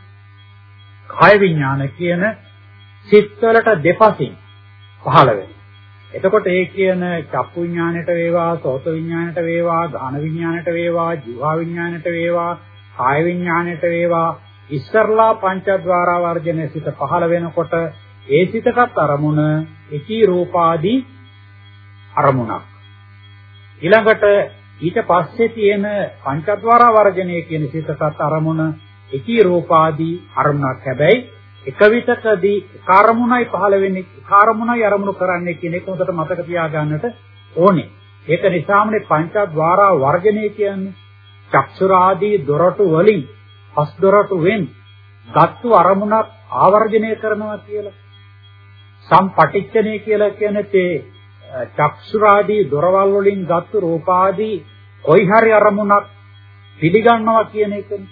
කාය විඥාන කියන සිත්වලට දෙපසින් පහළ වෙනවා. එතකොට ඒ කියන චක්කු විඥාණයට වේවා, සෝත විඥාණයට වේවා, ගාන විඥාණයට වේවා, જીවහා විඥාණයට වේවා, කාය විඥාණයට වේවා ඉස්සර්ලා පංචද්වාර වර්ජන සිත පහළ වෙනකොට ඒ සිතකත් අරමුණ එකී රූපාදී අරමුණක්. ඊළඟට ඊට පස්සේ තියෙන පංචද්වාර වර්ජනයේ කියන සිතකත් අරමුණ එකී රූපාදී අරමුණක්. හැබැයි එක විතකදී කාර්මුණයි පහළ වෙන්නේ කාර්මුණයි අරමුණු කරන්නේ කියන එක හොඳට මතක තියාගන්නට ඕනේ. ඒක නිසාමනේ පංචද්වාර වර්ජනය කියන්නේ චක්ෂුරාදී දොරටු වලින් පස් දොරටු වෙන් ගත්තු අරමුණක් ආවර්ජනය කරනවා කියලා සම්පටිච්ඡනේ කියලා කියන්නේ තේ චක්ෂුරාදී දොරවල් වලින් ගත්තු රූපාදී කොයි හරි අරමුණක් පිළිගන්නවා කියන එකනේ.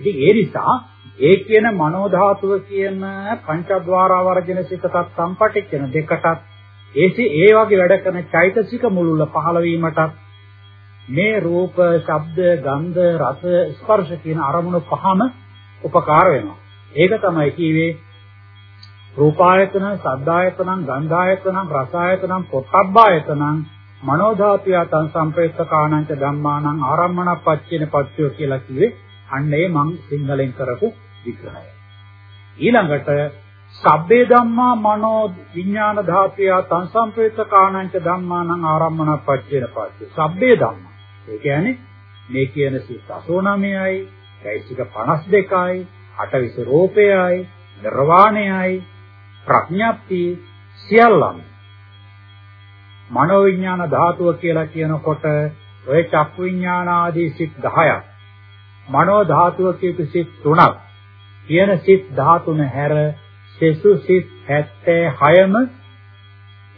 ඉතින් ඒ නිසා ඒ කියන මනෝ ධාතුව කියන පංචද්වාර වර්ජන සිතත් සම්පටිච්ඡන දෙකටත් ඒසි ඒ වගේ වැඩ කරන චෛතසික මුලුල්ල පහළ වීමටත් මේ රූප, ශබ්ද, ගන්ධ, රස, ස්පර්ශ කියන අරමුණු පහම උපකාර වෙනවා. ඒක තමයි කියවේ රූපායතන, සද්ධායතනං, ගන්ධායතනං, රසායතනං, පොට්ටබ්බායතනං, මනෝධාතුයතං සම්ප්‍රේක්ෂකාණං ච ධම්මානං ආරම්මණපච්චේන පච්චය කියලා කිව්වේ අන්න ඒ මං සිංහලෙන් කරපු විග්‍රහය. ඊළඟට සබ්බේ ධම්මා මනෝ විඥාන ධාතුය තං සම්ප්‍රේක්ෂකාණං ච ධම්මානං ආරම්මණපච්චේන පච්චය. සබ්බේ ධම්මා. ඒ කියන්නේ මේ කියන සිත් 89යි, චෛසික 52යි, අටවිස රූපයයි, නිර්වාණයයි, ප්‍රඥප්ති සියල්ලම. මනෝවිඥාන ධාතුව කියලා කියනකොට ඔය චක්කු විඥාන ආදී සිත් 10ක් මනෝ ධාතුව කියපු සිත් 3ක් කියන සිත් 13 හැර සෙසු සිත් 76ම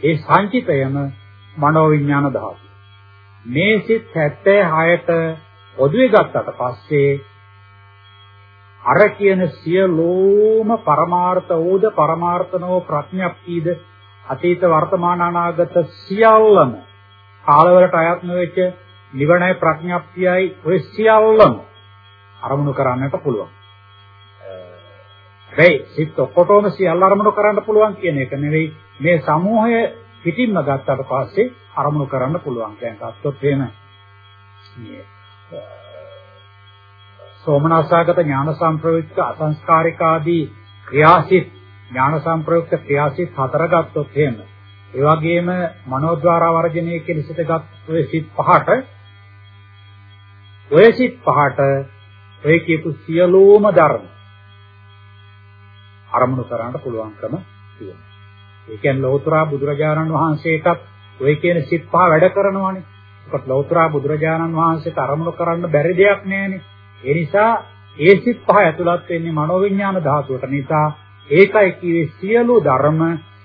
ඒ සංචිතයම මනෝවිඥාන ධාතුව. මේ සිත් 76ට පොදුවේ ගත්තට පස්සේ අර කියන සියලෝම පරමාර්ථ ඕද පරමාර්ථනෝ ප්‍රඥප්තිද අතීත වර්තමාන අනාගත සියල්ලම කාලවලට අයත් නොවෙච්ච නිවනයි ප්‍රඥප්තියයි ඔය සියල්ලම අරමුණු කරන්නට පුළුවන්. හැබැයි සිත් ඔක්කොටම සියල්ල අරමුණු කරන්න පුළුවන් කියන එක නෙවෙයි මේ සමූහය පිටින්ම ගත්තට පස්සේ අරමුණු කරන්න පුළුවන්. දැන් ගත්තොත් එහෙම මේ සෝමනස්සාගත ඥාන සංප්‍රයුක්ත අසංස්කාරික ආදී ක්‍රියාසිත ඥාන සංප්‍රයුක්ත ක්‍රියාසිත හතර ගත්තොත් එහෙම ඒ වගේම මනෝද්වාර වර්ජනයේ කියන සිත ගත් ඔය සිත් පහට ඔය සිත් පහට ඔය කියපු සියලුම ධර්ම අරමුණු කරන්න පුළුවන්කම තියෙනවා. ඒ කියන්නේ ලෞතර බුදුරජාණන් වහන්සේටත් ඔය කියන සිත් පහ වැඩ කරනවානේ. ඒකට ලෞතර බුදුරජාණන් වහන්සේට අරමුණු කරන්න බැරි දෙයක් නෑනේ. ඒ නිසා ඒ සිත් පහ ඇතුළත් වෙන්නේ මනෝවිඤ්ඤාණ ධාතුවට නිසා ඒකයි කිව්වේ සියලු ධර්ම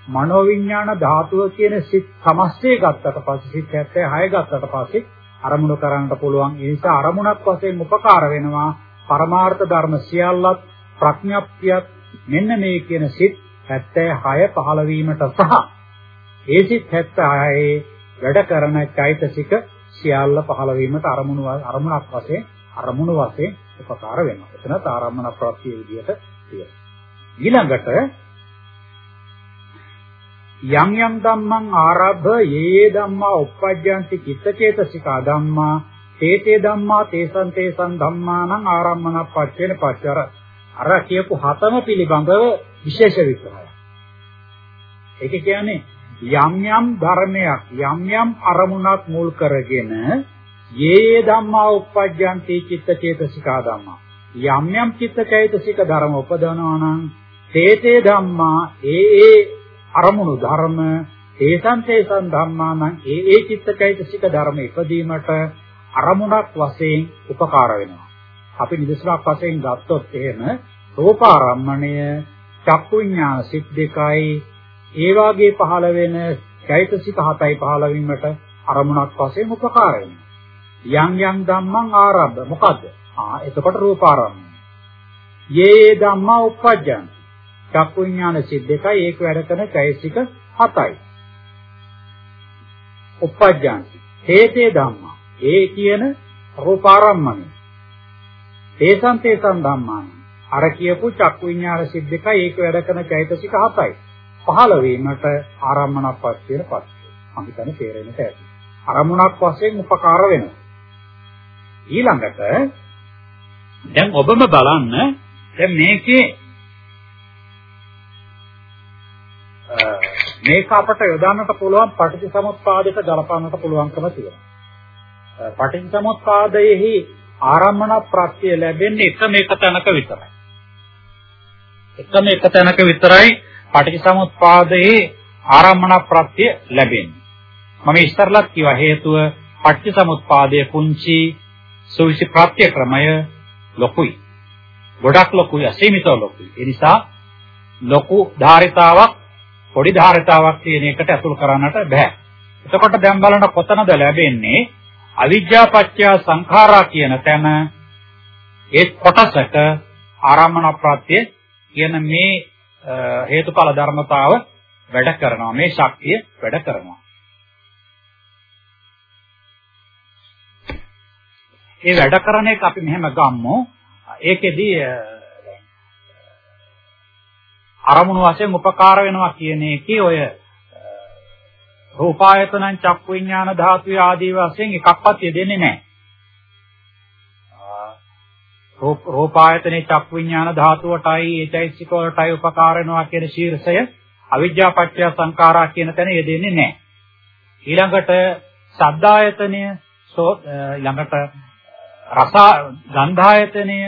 මනෝවිඤ්ඤාණ ධාතුව කියන සිත් සමස්තය ගත්තට පස්සේ සිත් 76 ගත්තට පස්සේ අරමුණු කරන්නට පුළුවන්. ඒ නිසා අරමුණක් වශයෙන් උපකාර වෙනවා පරමාර්ථ ධර්ම සියල්ලත් ප්‍රඥප්තියත් මෙන්න මේ කියන සිත් 76 පහළ වීමට සහ ඒ සිත් 76 වැඩ කරන චෛතසික සියල්ල පහළ වීමට අරමුණු අරමුණක් වශයෙන් අරමුණු වශයෙන් උපකාර වෙනවා. එතන තාරම්මන ප්‍රත්‍ය විදියට තියෙනවා. ඊළඟට යම් යම් ධම්මං ආරබ්ධ යේ ධම්මා uppajjanti චිත්තචේතසිකා ධම්මා තේතේ ධම්මා තේසං තේසං ධම්මානං ආරම්මන පච්චේන පච්චර අර කියපු හතම පිළිබඳව විශේෂ විග්‍රහයක්. ඒක කියන්නේ යම් යම් ධර්මයක් යම් යම් අරමුණක් මුල් කරගෙන යේ ධම්මා uppajjanti චිත්ත චේතසිකා ධම්මා යම් යම් චිත්ත චෛතසික ධර්ම උපදවනවා නම් තේතේ ධම්මා ඒ ඒ අරමුණු ධර්ම තේසං තේසං ධම්මා නම් ඒ ඒ චිත්ත චෛතසික ධර්ම ඉදීමට අරමුණක් වශයෙන් උපකාර වෙනවා. අපි නිදසුනක් වශයෙන් ගත්තොත් එහෙම රූපාරම්මණය චක්කු විඥාන සිත් දෙකයි ඒ වාගේ පහළ වෙන චෛතසික හතයි පහළ වීමට අරමුණක් වශයෙන් උපකාර වෙනවා. යම් යම් ධම්මං ආරබ්බ මොකද්ද? ආ එතකොට රූපාරම්මණය. යේ ධම්මා උප්පජ්ජං චක්කු විඥාන සිත් දෙකයි ඒක වැඩ කරන චෛතසික හතයි. උප්පජ්ජන්ති හේතේ ධම්මා ඒ කියන රූපාරම්මණය තේසං තේසං ධම්මාන අර කියපු චක්කු විඤ්ඤාණ සිත් දෙකයි ඒක වැඩ කරන චෛතසික හතයි. පහළ වීමට ආරම්මණක් වශයෙන් පත් මම හිතන්නේ තේරෙන්නට ඇති අරමුණක් වශයෙන් උපකාර වෙනවා. ඊළඟට දැන් ඔබම බලන්න දැන් මේකේ මේක අපට යොදන්නට පුළුවන් පටිච්චසමුප්පාදයට ගලපන්නට පුළුවන්කම තියෙනවා. පටිච්චසමුප්පාදයේහි ආරම්මන ප්‍රත්‍ය ලැබෙන්නේ එකම එක තැනක විතරයි. එකම එක තැනක විතරයි පටිච්චසමුප්පාදයේ ආරම්මන ප්‍රත්‍ය ලැබෙන්නේ. මම ඉස්සරලත් කිව්වා හේතුව පටිච්චසමුප්පාදයේ පුංචි සුවිසි ප්‍රත්‍ය ක්‍රමය ලොකුයි. ගොඩක් ලොකුයි අසීමිතව ලොකුයි. ඒ නිසා ලොකු ධාරිතාවක් පොඩි ධාරිතාවක් කියන එකට අතුල් කරන්නට බෑ. එතකොට දැන් බලන කොතනද ලැබෙන්නේ අවිජ්ජා පත්‍ය සංඛාරා කියන තැන ඒ කොටසක ආරම්මන ප්‍රත්‍ය කියන මේ හේතුඵල ධර්මතාව වැඩ කරනවා. මේ ශක්තිය වැඩ කරනවා. ඒ වැඩ කරන එක අපි මෙහෙම ගම්මු. ඒකෙදී අරමුණු වශයෙන් උපකාර වෙනවා කියන එකේ ඔය රූපායතනං චක්කු විඥාන ධාතු ආදී වශයෙන් එකක්වත් යෙදෙන්නේ නැහැ. රූපායතනේ චක්කු විඥාන ධාතුවටයි ඒචෛසික වලටයි උපකාර වෙනවා කියන ශීර්ෂය අවිජ්ජා පත්‍ය සංඛාරා කියන තැන යෙදෙන්නේ නැහැ. ඊළඟට සද්දායතනය ළඟට රස ගන්ධායතනය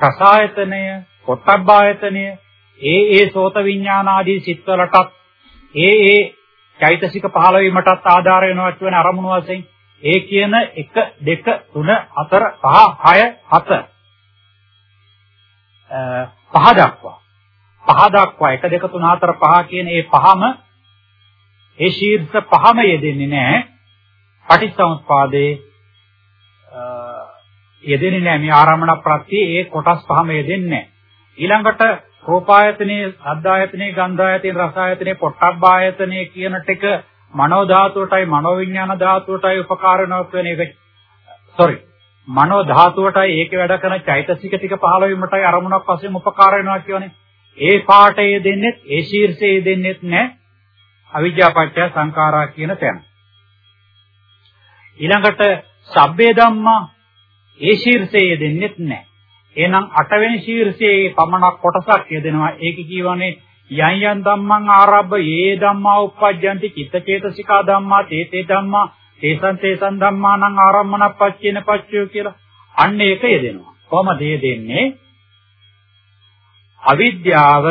රසායතනය පොට්ටබ්බායතනය ඒ ඒ සෝත විඥානාදී සිත්වලටත් ඒ ඒ චෛතසික පහළ වීමටත් ආධාර වෙනවා කියන අරමුණු වශයෙන් ඒ කියන 1 2 3 4 5 6 7 පහ දක්වා. පහ දක්වා 1 2 3 4 5 කියන ඒ පහම ඒ ශීර්ෂ පහම යෙදෙන්නේ නැහැ. පටිච්චසමුප්පාදේ යෙදෙන්නේ නැහැ. මේ ආරම්මන ප්‍රත්‍ය ඒ කොටස් පහම යෙදෙන්නේ නැහැ. ඊළඟට රූපායතනේ, අද්දායතනේ, ගන්ධායතනේ, රසායතනේ, පොට්ටබ්බායතනේ කියන ටික මනෝ ධාතුවටයි මනෝ විඥාන ධාතුවටයි උපකාර වෙනවා කියන එක. Sorry. මනෝ ධාතුවටයි ඒකේ වැඩ කරන චෛතසික ටික පහළ වීමටයි අරමුණක් වශයෙන් උපකාර වෙනවා කියන්නේ. ඒ පාඩේ දෙන්නේ ඒ ශීර්ෂයේ දෙන්නේ නැහැ අවිජ්ජාපච්චය සංඛාරා කියන තැන. ඊළඟට සබ්බේ ධම්මා ඒ ශීර්ෂයේ දෙන්නේ නැහැ එහෙනම් අටවෙනි ශීර්ෂයේ පමණක් කොටසක් යෙදෙනවා. ඒක කියවනේ යන් යන් ධම්මං ආරබ්බ ඒ ධම්මා උප්පජ්ජಂತಿ චිත්තචේතසිකා ධම්මා තේතේ ධම්මා තේසං තේසං ධම්මානං ආරම්මනප්පච්චේන පච්චයෝ කියලා. අන්න ඒක යෙදෙනවා. කොහමද දෙන්නේ? අවිද්‍යාව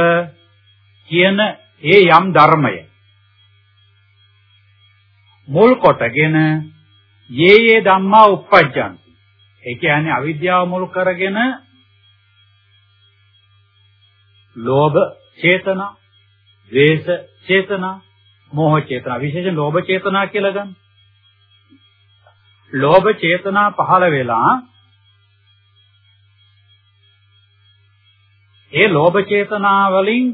කියන ඒ යම් ධර්මය මුල් කොටගෙන යේ යේ ධම්මා උප්පජ්ජಂತಿ. ඒ කියන්නේ අවිද්‍යාව මුල් කරගෙන ලෝභ චේතනා, ද්වේෂ චේතනා, මෝහ චේතනා විශේෂයෙන් ලෝභ චේතනා කියලා ගන්න. ලෝභ චේතනා පහළ වෙලා ඒ ලෝභ චේතනා වලින්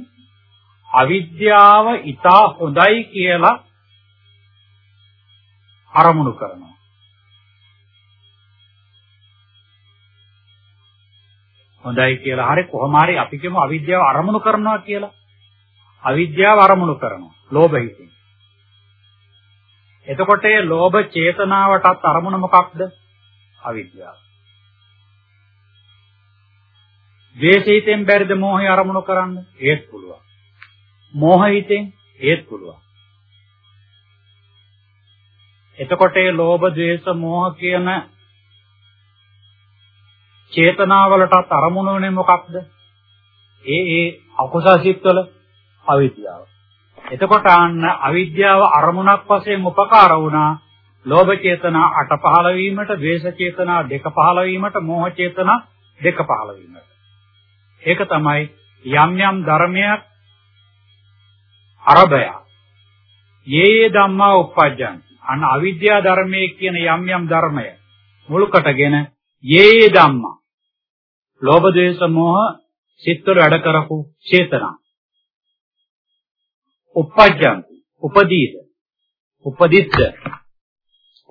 අවිද්‍යාව ඊටා හොඳයි කියලා අරමුණු කරනවා. හොඳයි කියලා හරි කොහොම හරි අපි කියමු අවිද්‍යාව අරමුණු කරනවා කියලා. අවිද්‍යාව අරමුණු කරනවා. ලෝභ හිතින්. එතකොට ඒ ලෝභ චේතනාවටත් අරමුණ මොකක්ද? අවිද්‍යාව. ද්වේෂයෙන් බැරිද මෝහය අරමුණු කරන්න? ඒත් පුළුවන්. මෝහයෙන් ඒත් පුළුවන්. එතකොට ඒ ලෝභ, ද්වේෂ, මෝහ කියන චේතනාවලටත් අරමුණ වෙන්නේ මොකක්ද? ඒ ඒ අකුසල සිත්වල අවිද්‍යාව. එතකොට අන්න අවිද්‍යාව අරමුණක් වශයෙන් උපකාර වුණා ලෝභ චේතනා 8 පහළ වීමට, ද්වේෂ චේතනා 2 පහළ වීමට, මෝහ චේතනා 2 පහළ වීමට. ඒක තමයි යම් යම් ධර්මයක් අරබය. යේ ධම්මා උප්පජ්ජං. අන්න අවිද්‍යා ධර්මයේ කියන යම් යම් ධර්මය මුල්කටගෙන යේ ධම්මා. ලෝභ ද්වේෂ මෝහ සිත්වල වැඩ කරපු චේතනා. උප්පජ්ජං උපදීත උපදිත්ත.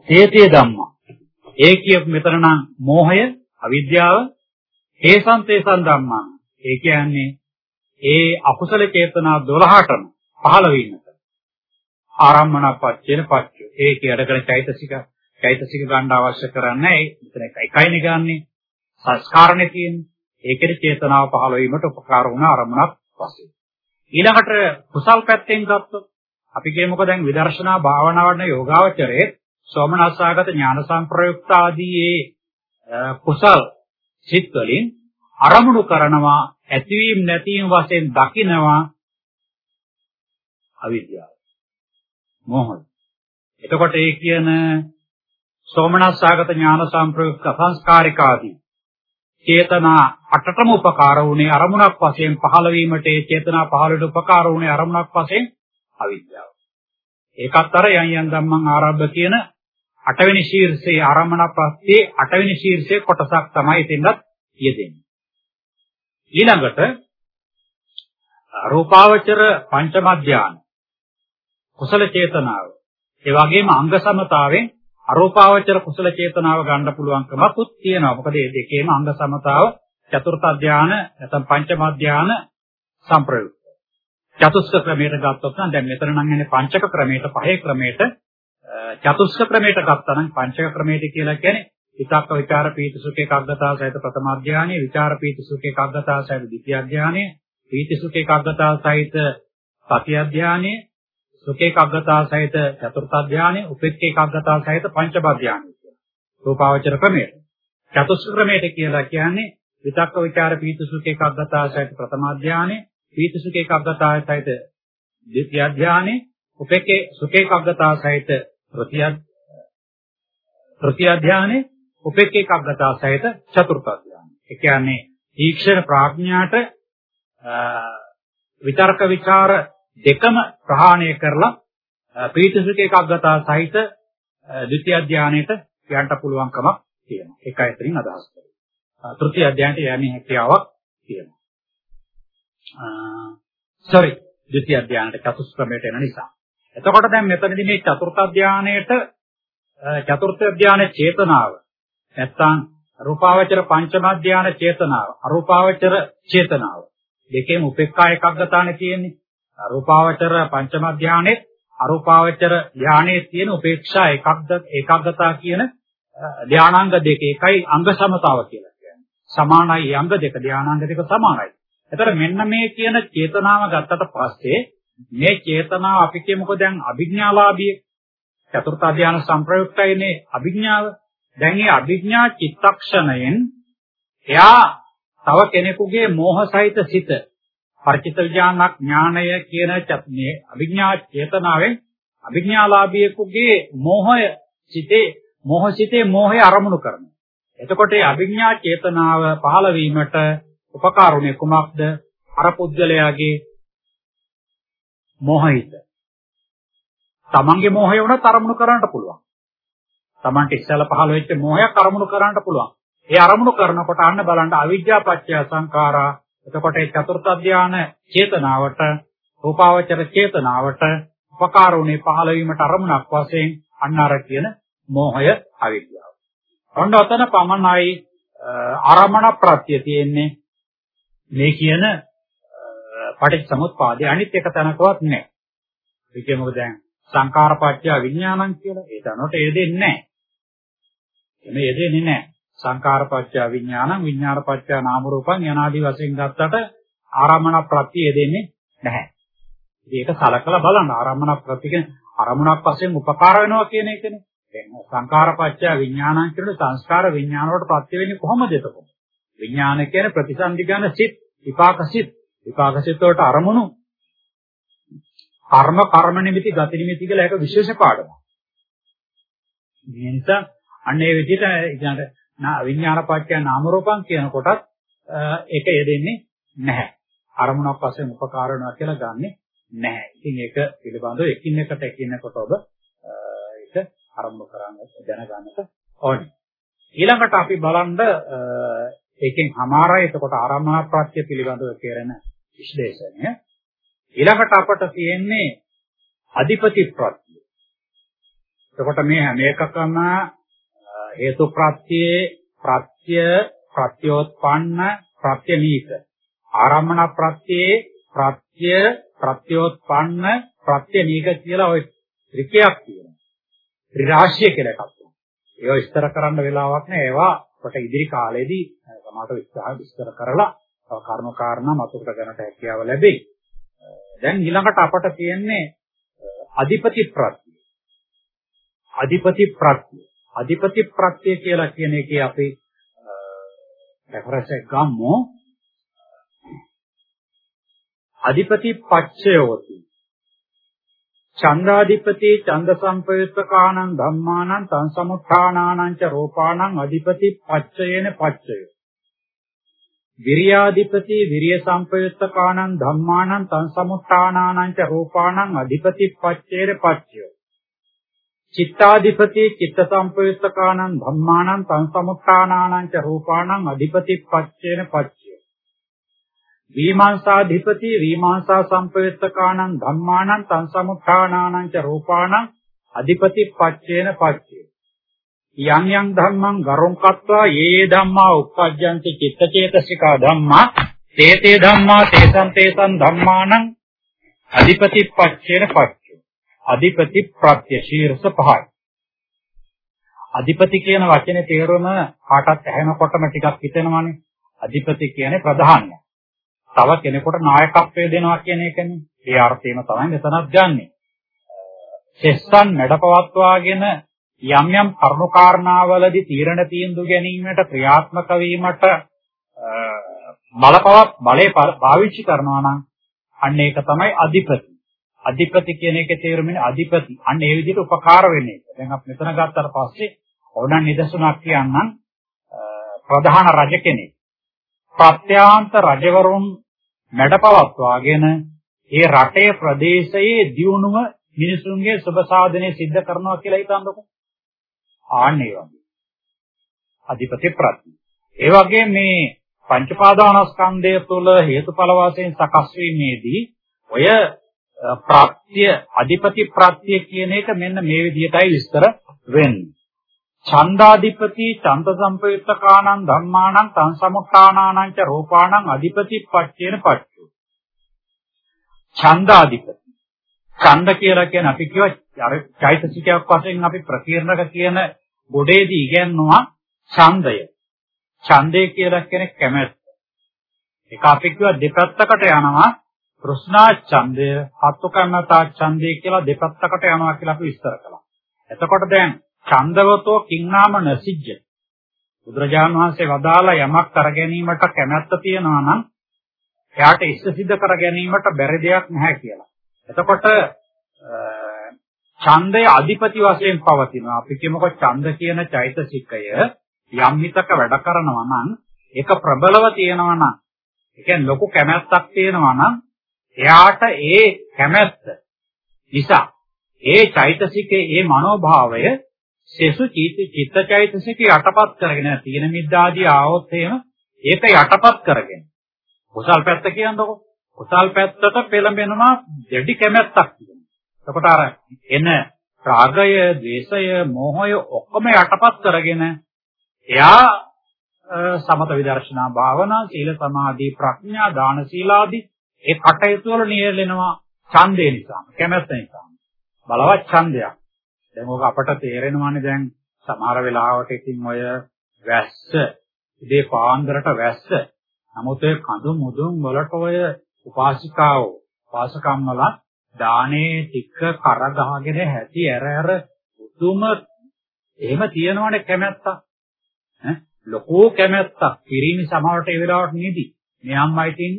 තේතේ ධම්මා. ඒ කියප මෙතන නම් මෝහය අවිද්‍යාව හේසං තේසං ධම්මා. ඒ කියන්නේ ඒ අකුසල චේතනා 12ටම පහළ වීමට. ආරම්මනපච්චේන පච්චය ඒකේ අඩකල චෛතසික චෛතසික ගන්න අවශ්‍ය කරන්නේ මෙතන එකයිනේ ගන්නෙ සංස්කාරණේ තියෙන්නේ. ඒකේ චේතනාව පහළ වීමට උපකාර වුණ ආරම්මනක් වශයෙන්. ඊළඟට කුසල් පැත්තෙන් ගත්තොත් අපි කියමුකෝ දැන් විදර්ශනා භාවනාවන යෝගාවචරයේ සෝමනස්සාගත ඥාන සංප්‍රයුක්ත ආදී ඒ කුසල් සිත් වලින් අරමුණු කරනවා ඇතිවීම නැතිවීම වශයෙන් දකිනවා අවිද්‍යාව. මොහොත. එතකොට ඒ කියන සෝමනස්සාගත ඥාන සංප්‍රයුක්ත සංස්කාරිකාදී චේතනා අටටම උපකාර වුණේ අරමුණක් වශයෙන් පහළ වීමට ඒ චේතනා පහළට උපකාර වුණේ අරමුණක් වශයෙන් අවිද්‍යාව. ඒකත් අර යන් යන් ධම්මං ආරම්භ කියන අටවෙනි ශීර්ෂයේ ආරම්භන ප්‍රත්‍යේ අටවෙනි ශීර්ෂයේ කොටසක් තමයි එතෙන්වත් යෙදෙන්නේ. ඊළඟට රූපාවචර පංචම ධානය කුසල චේතනාව ඒ වගේම අංග සමතාවෙන් අරූපාවචර කුසල චේතනාව ගන්න පුළුවන්කමකුත් තියෙනවා. මොකද මේ දෙකේම අංග සමතාව චතුර්ථ ධානය නැත්නම් පංචම ධානය සම්ප්‍රයුක්ත. චතුස්ක ක්‍රමයට ගත්තොත් නම් දැන් මෙතන නම් එන්නේ පංචක ක්‍රමයට පහේ ක්‍රමයට චතුස්ක ක්‍රමයට ගත්තා නම් පංචක ක්‍රමයට කියලා කියන්නේ විතක්ක විචාර පීති සුඛ ඒකාග්‍රතාව සහිත ප්‍රථම අධ්‍යානය විචාර පීති සුඛ ඒකාග්‍රතාව සහිත ද්විතිය අධ්‍යානය පීති සුඛ ඒකාග්‍රතාව සහිත පති අධ්‍යානය සුඛ ඒකාග්‍රතාව සහිත චතුර්ථ අධ්‍යානය උපේක්ඛ ඒකාග්‍රතාව සහිත පංචම අධ්‍යානය රූපාවචර ක්‍රමයට චතුස්ක ක්‍රමයට කියලා කියන්නේ විතක්ක විචාර පීති සුඛ ඒකාග්‍රතාව සහිත ප්‍රථම අධ්‍යානය පීති සුඛ ඒකාග්‍රතාව සහිත ද්විතිය අධ්‍යානය උපේක්ඛ සුඛ ඒකාග්‍රතාව සහිත තෘතිය තෘතිය අධ්‍යානය උපේක්ඛ ඒකාග්‍රතාව සහිත චතුර්ථ අධ්‍යානය. ඒ කියන්නේ ඊක්ෂණ ප්‍රඥාට විතර්ක ਵਿਚාර දෙකම ප්‍රහාණය කරලා ප්‍රීතිසුඛ ඒකාග්‍රතාව සහිත ද්විතිය අධ්‍යානයට යන්න පුළුවන්කමක් තියෙනවා. ඒකයි එතනින් අදහස් කරන්නේ. තෘතිය අධ්‍යානයට යන්නේ හැකියාවක් තියෙනවා. sorry ද්විතිය අධ්‍යානයට චතුස් ක්‍රමයට එන නිසා. එතකොට දැන් මෙතනදී මේ චතුර්ථ අධ්‍යානයට චතුර්ථ අධ්‍යාන චේතනාව නැත්තම් රූපාවචර පංචම අධ්‍යාන චේතනාව අරූපාවචර චේතනාව දෙකේම උපේක්ඛා එකග්ගතානේ තියෙන්නේ රූපාවචර පංචම ධානයේ අරූපාවචර ධානයේ තියෙන උපේක්ෂා එකක්ද ඒකාග්‍රතාව කියන ධානාංග දෙක එකයි අංග සමතාව කියලා කියන්නේ. සමානයි අංග දෙක ධානාංග දෙක සමානයි. එතකොට මෙන්න මේ කියන චේතනාව ගත්තට පස්සේ මේ චේතනාව අපි කියමුකෝ දැන් අභිඥාලාභිය චතුර්ථ ධානය සංප්‍රයුක්තයිනේ අභිඥාව. දැන් මේ අභිඥා චිත්තක්ෂණයෙන් එයා තව කෙනෙකුගේ මෝහසහිත සිත පරිචිත ඥානක් ඥානය කියන මේ අභිඥා චේතනාවෙන් අභිඥාලාභියෙකුගේ මෝහය සිතේ මෝහසිතේ මෝහය අරමුණු කරනවා. එතකොට මේ අභිඥා චේතනාව පහළ වීමට උපකාරුනේ කුමක්ද? අර පුද්ගලයාගේ මෝහිත. තමන්ගේ මෝහය වුණත් අරමුණු කරන්නට පුළුවන්. තමන්ට ඉස්සෙල්ලා පහළ වෙච්ච මෝහයක් අරමුණු කරන්නට පුළුවන්. ඒ අරමුණු කරනකොට අන්න බලන්න අවිජ්ජා පත්‍ය සංඛාරා එතකොට ඒ චතුර්ථ ධාන චේතනාවට රූපාවචර චේතනාවට උපකාර වුණේ පහළ වීමට අරමුණක් වශයෙන් අන්න අර කියන මෝහය අවිද්‍යාව. ඔන්න ඔතන පමණයි ආරමණ ප්‍රත්‍ය තියෙන්නේ මේ කියන පටිච්චසමුප්පාදේ අනිත් එක තැනකවත් නැහැ. ඒ කියන්නේ දැන් සංකාරපත්‍ය විඥානං කියලා ඒ තැනට ඒ දෙන්නේ නැහැ. එමේ යෙදෙන්නේ නැහැ. සංකාරපච්චය විඥානං විඥානපච්චය නාම රූපං යනාදී වශයෙන් ගත්තට ආරම්මන ප්‍රත්‍ය දෙන්නේ නැහැ. ඒක සලකලා බලන්න ආරම්මන ප්‍රත්‍ය කියන්නේ අරමුණක් වශයෙන් උපකාර වෙනවා කියන එකනේ. දැන් සංකාරපච්චය විඥානං කියන සංස්කාර විඥාන වලට ප්‍රත්‍ය වෙන්නේ කොහොමද එතකොට? විඥාන කියන්නේ ප්‍රතිසන්දි ගන්න සිත්, විපාක සිත්, විපාක සිත් වලට අරමුණු කර්ම කර්ම නිමිති ගති නිමිති කියලා එක විශේෂ පාඩමක්. මේ නිසා අන්න ඒ විදිහට ඊළඟ විඥානපත්‍ය නාම රූපං කියන කොටත් ඒක යෙදෙන්නේ නැහැ. අරමුණක් වශයෙන් උපකාර වෙනවා කියලා ගන්නෙ නැහැ. ඉතින් ඒක පිළිබඳව එකින් එකට එකින් එකට ඔබ ඒක ආරම්භ කරන්න දැනගන්නට ඕනේ. ඊළඟට අපි බලන්න ඒකෙන් හමාරයි එතකොට ආරම්භන ප්‍රත්‍ය පිළිබඳව කරන විශ්ලේෂණය. ඊළඟට අපට තියෙන්නේ අධිපති ප්‍රත්‍ය. එතකොට මේ හැම එකකම හේතු ප්‍රත්‍යේ ප්‍රත්‍ය ප්‍රත්‍යෝත්පන්න ප්‍රත්‍යනීක ආරම්මන ප්‍රත්‍යේ ප්‍රත්‍ය ප්‍රත්‍යෝත්පන්න ප්‍රත්‍යනීක කියලා ওই ත්‍රිකයක් තියෙනවා. ත්‍රිරාශිය කියලා එකක් තියෙනවා. ඒවා විස්තර කරන්න වෙලාවක් නෑ. ඒවා කොට ඉදිරි කාලෙදී සමහරට විස්තර විස්තර කරලා කර්ම කාරණා මතු කර ගන්නට හැකියාව ලැබෙයි. දැන් ඊළඟට අපට තියෙන්නේ අධිපති ප්‍රත්‍ය. අධිපති ප්‍රත්‍ය. අධිපති ප්‍රත්‍ය කියලා කියන එකේ අපි රෙෆරන්ස් එක ගමු. අධිපති පච්චයෝති. ඡන්දාධිපති ඡන්ද සම්පයුත්තකානං ධම්මානං තං සමුත්ථානානං ච රූපාණං අධිපති පච්චයේන පච්චය. විරියාධිපති විරිය සම්පයුත්තකානං ධම්මානං තං සමුත්ථානානං ච රූපාණං අධිපති පච්චේන පච්චය. චිත්තාධිපති චිත්ත සම්පයුත්තකානං ධම්මානං තං සමුත්ථානානං ච රූපාණං අධිපති පච්චේන පච්චය. විමාංසාධිපති විමාංසා සම්පයුත්තකානං ධම්මානං තං සමුත්ථානානං ච රූපාණං අධිපති පච්චේන පච්චය. යම් යම් ධම්මං ගරුං කତ୍වා යේ ධම්මා උප්පජ්ජන්ති චිත්තචේතසිකා ධම්මා තේතේ ධම්මා තේසං තේසං ධම්මානං අධිපති පච්චේන පච්චය. අධිපති ප්‍රත්‍ය ශීර්ෂ පහයි. අධිපති කියන වචනේ තේරුම කාටත් ඇහෙනකොටම ටිකක් හිතෙනවානේ. අධිපති කියන්නේ ප්‍රධානය. තව කෙනෙකුට නායකත්වය දෙනවා කියන එකනේ. ඒ අර්ථයම තමයි මෙතනත් ගන්නෙ. සෙස්සන් මැඩපවත්වාගෙන යම් යම් කරුණු කාරණාවලදී තීරණ තීන්දුව ගැනීමට ක්‍රියාත්මක වීමට බලපවත් බලේ පාවිච්චි කරනවා නම් අන්න ඒක තමයි අධිපති. අධිපති කියන එකේ තේරුම අධිපති. අන්න ඒ විදිහට උපකාර වෙන එක. දැන් අපි මෙතන ගත්තාට පස්සේ ඕනනම් නිදසුනක් කියන්නම් ප්‍රධාන රජ කෙනෙක්. ප්‍රත්‍යාන්ත රජවරුන් මැඩපවත්වාගෙන ඒ රටේ ප්‍රදේශයේ දියුණුව මිනිසුන්ගේ සුබ සාධනය සිද්ධ කරනවා කියලා හිතන්නකො. ආන්නේ වගේ. අධිපති ප්‍රත්‍ය. ඒ වගේ මේ පංචපාදානස්කන්ධය තුළ හේතුඵල වශයෙන් සකස් වීමේදී ඔය ප්‍රත්‍ය අධිපති ප්‍රත්‍ය කියන එක මෙන්න මේ විදිහටයි විස්තර වෙන්නේ. ඡන්දාධිපති ඡන්ද සම්පයුත්තකානං ධම්මානං තං සමුත්ථානානං ච රූපාණං අධිපති පච්චේන පච්චෝ. ඡන්දාධිපති. ඡන්ද කියලා කියන්නේ අපි කියව අර චෛතසිකයක් වශයෙන් අපි ප්‍රකීර්ණක කියන ගොඩේදී ඉගෙනනවා ඡන්දය. ඡන්දය කියලා කියන්නේ කැමැත්ත. ඒක අපි කියව දෙපැත්තකට යනවා තෘෂ්ණා ඡන්දය, හත්තු කන්නතා ඡන්දය කියලා දෙපැත්තකට යනවා කියලා අපි විස්තර කළා. එතකොට දැන් ඡන්දවතෝ කිංනාම නසිජ්ජ. බුදුරජාණන් වහන්සේ වදාලා යමක් කර ගැනීමට කැමැත්ත තියනවා නම් එයාට ඉෂ්ට සිද්ධ කර ගැනීමට බැරි දෙයක් නැහැ කියලා. එතකොට ඡන්දය අධිපති වශයෙන් පවතිනවා. අපි කියමුකෝ ඡන්ද කියන චෛතසිකය යම් හිතක වැඩ කරනවා නම් ඒක ප්‍රබලව තියෙනවා නම් ඒ කියන්නේ ලොකු කැමැත්තක් තියෙනවා නම් එයාට ඒ කැමැත්ත නිසා ඒ චෛතසිකේ ඒ මනෝභාවය සෙසු චිත්තචෛතසික යටපත් කරගෙන තියෙන මිද්දාදී ආවොත් එහෙම ඒක යටපත් කරගෙන කුසල් පැත්ත කියන්නකො කුසල් පැත්තට පෙළඹෙනවා දෙඩි කැමැත්තක් තියෙනවා. එතකොට අර එන රාගය, ద్వේෂය, මෝහය ඔක්කොම යටපත් කරගෙන එයා සමත විදර්ශනා භාවනා, සීල සමාධි, ප්‍රඥා, දාන සීලාදී ඒ කටයුතු වල නියැලෙනවා ඡන්දේ නිසා, කැමැත්ත නිසා. බලවත් ඡන්දයක්. දැන් ඕක අපට තේරෙනවානේ දැන් සමහර වෙලාවට ඉතින් ඔය වැස්ස ඉතේ පාන්දරට වැස්ස. නමුත් ඒ කඳු මුදුන් වලට ඔය උපාසිකාවෝ උපාසකම්මල දානේ ටික කර ගහගෙන හැටි ඇර ඇර උතුම එහෙම තියෙනවනේ කැමැත්තක්. ඈ? ලොකෝ කැමැත්තක්. පිරිමි සමහරට ඒ වෙලාවට නිදි. මේ අම්මා ඉතින්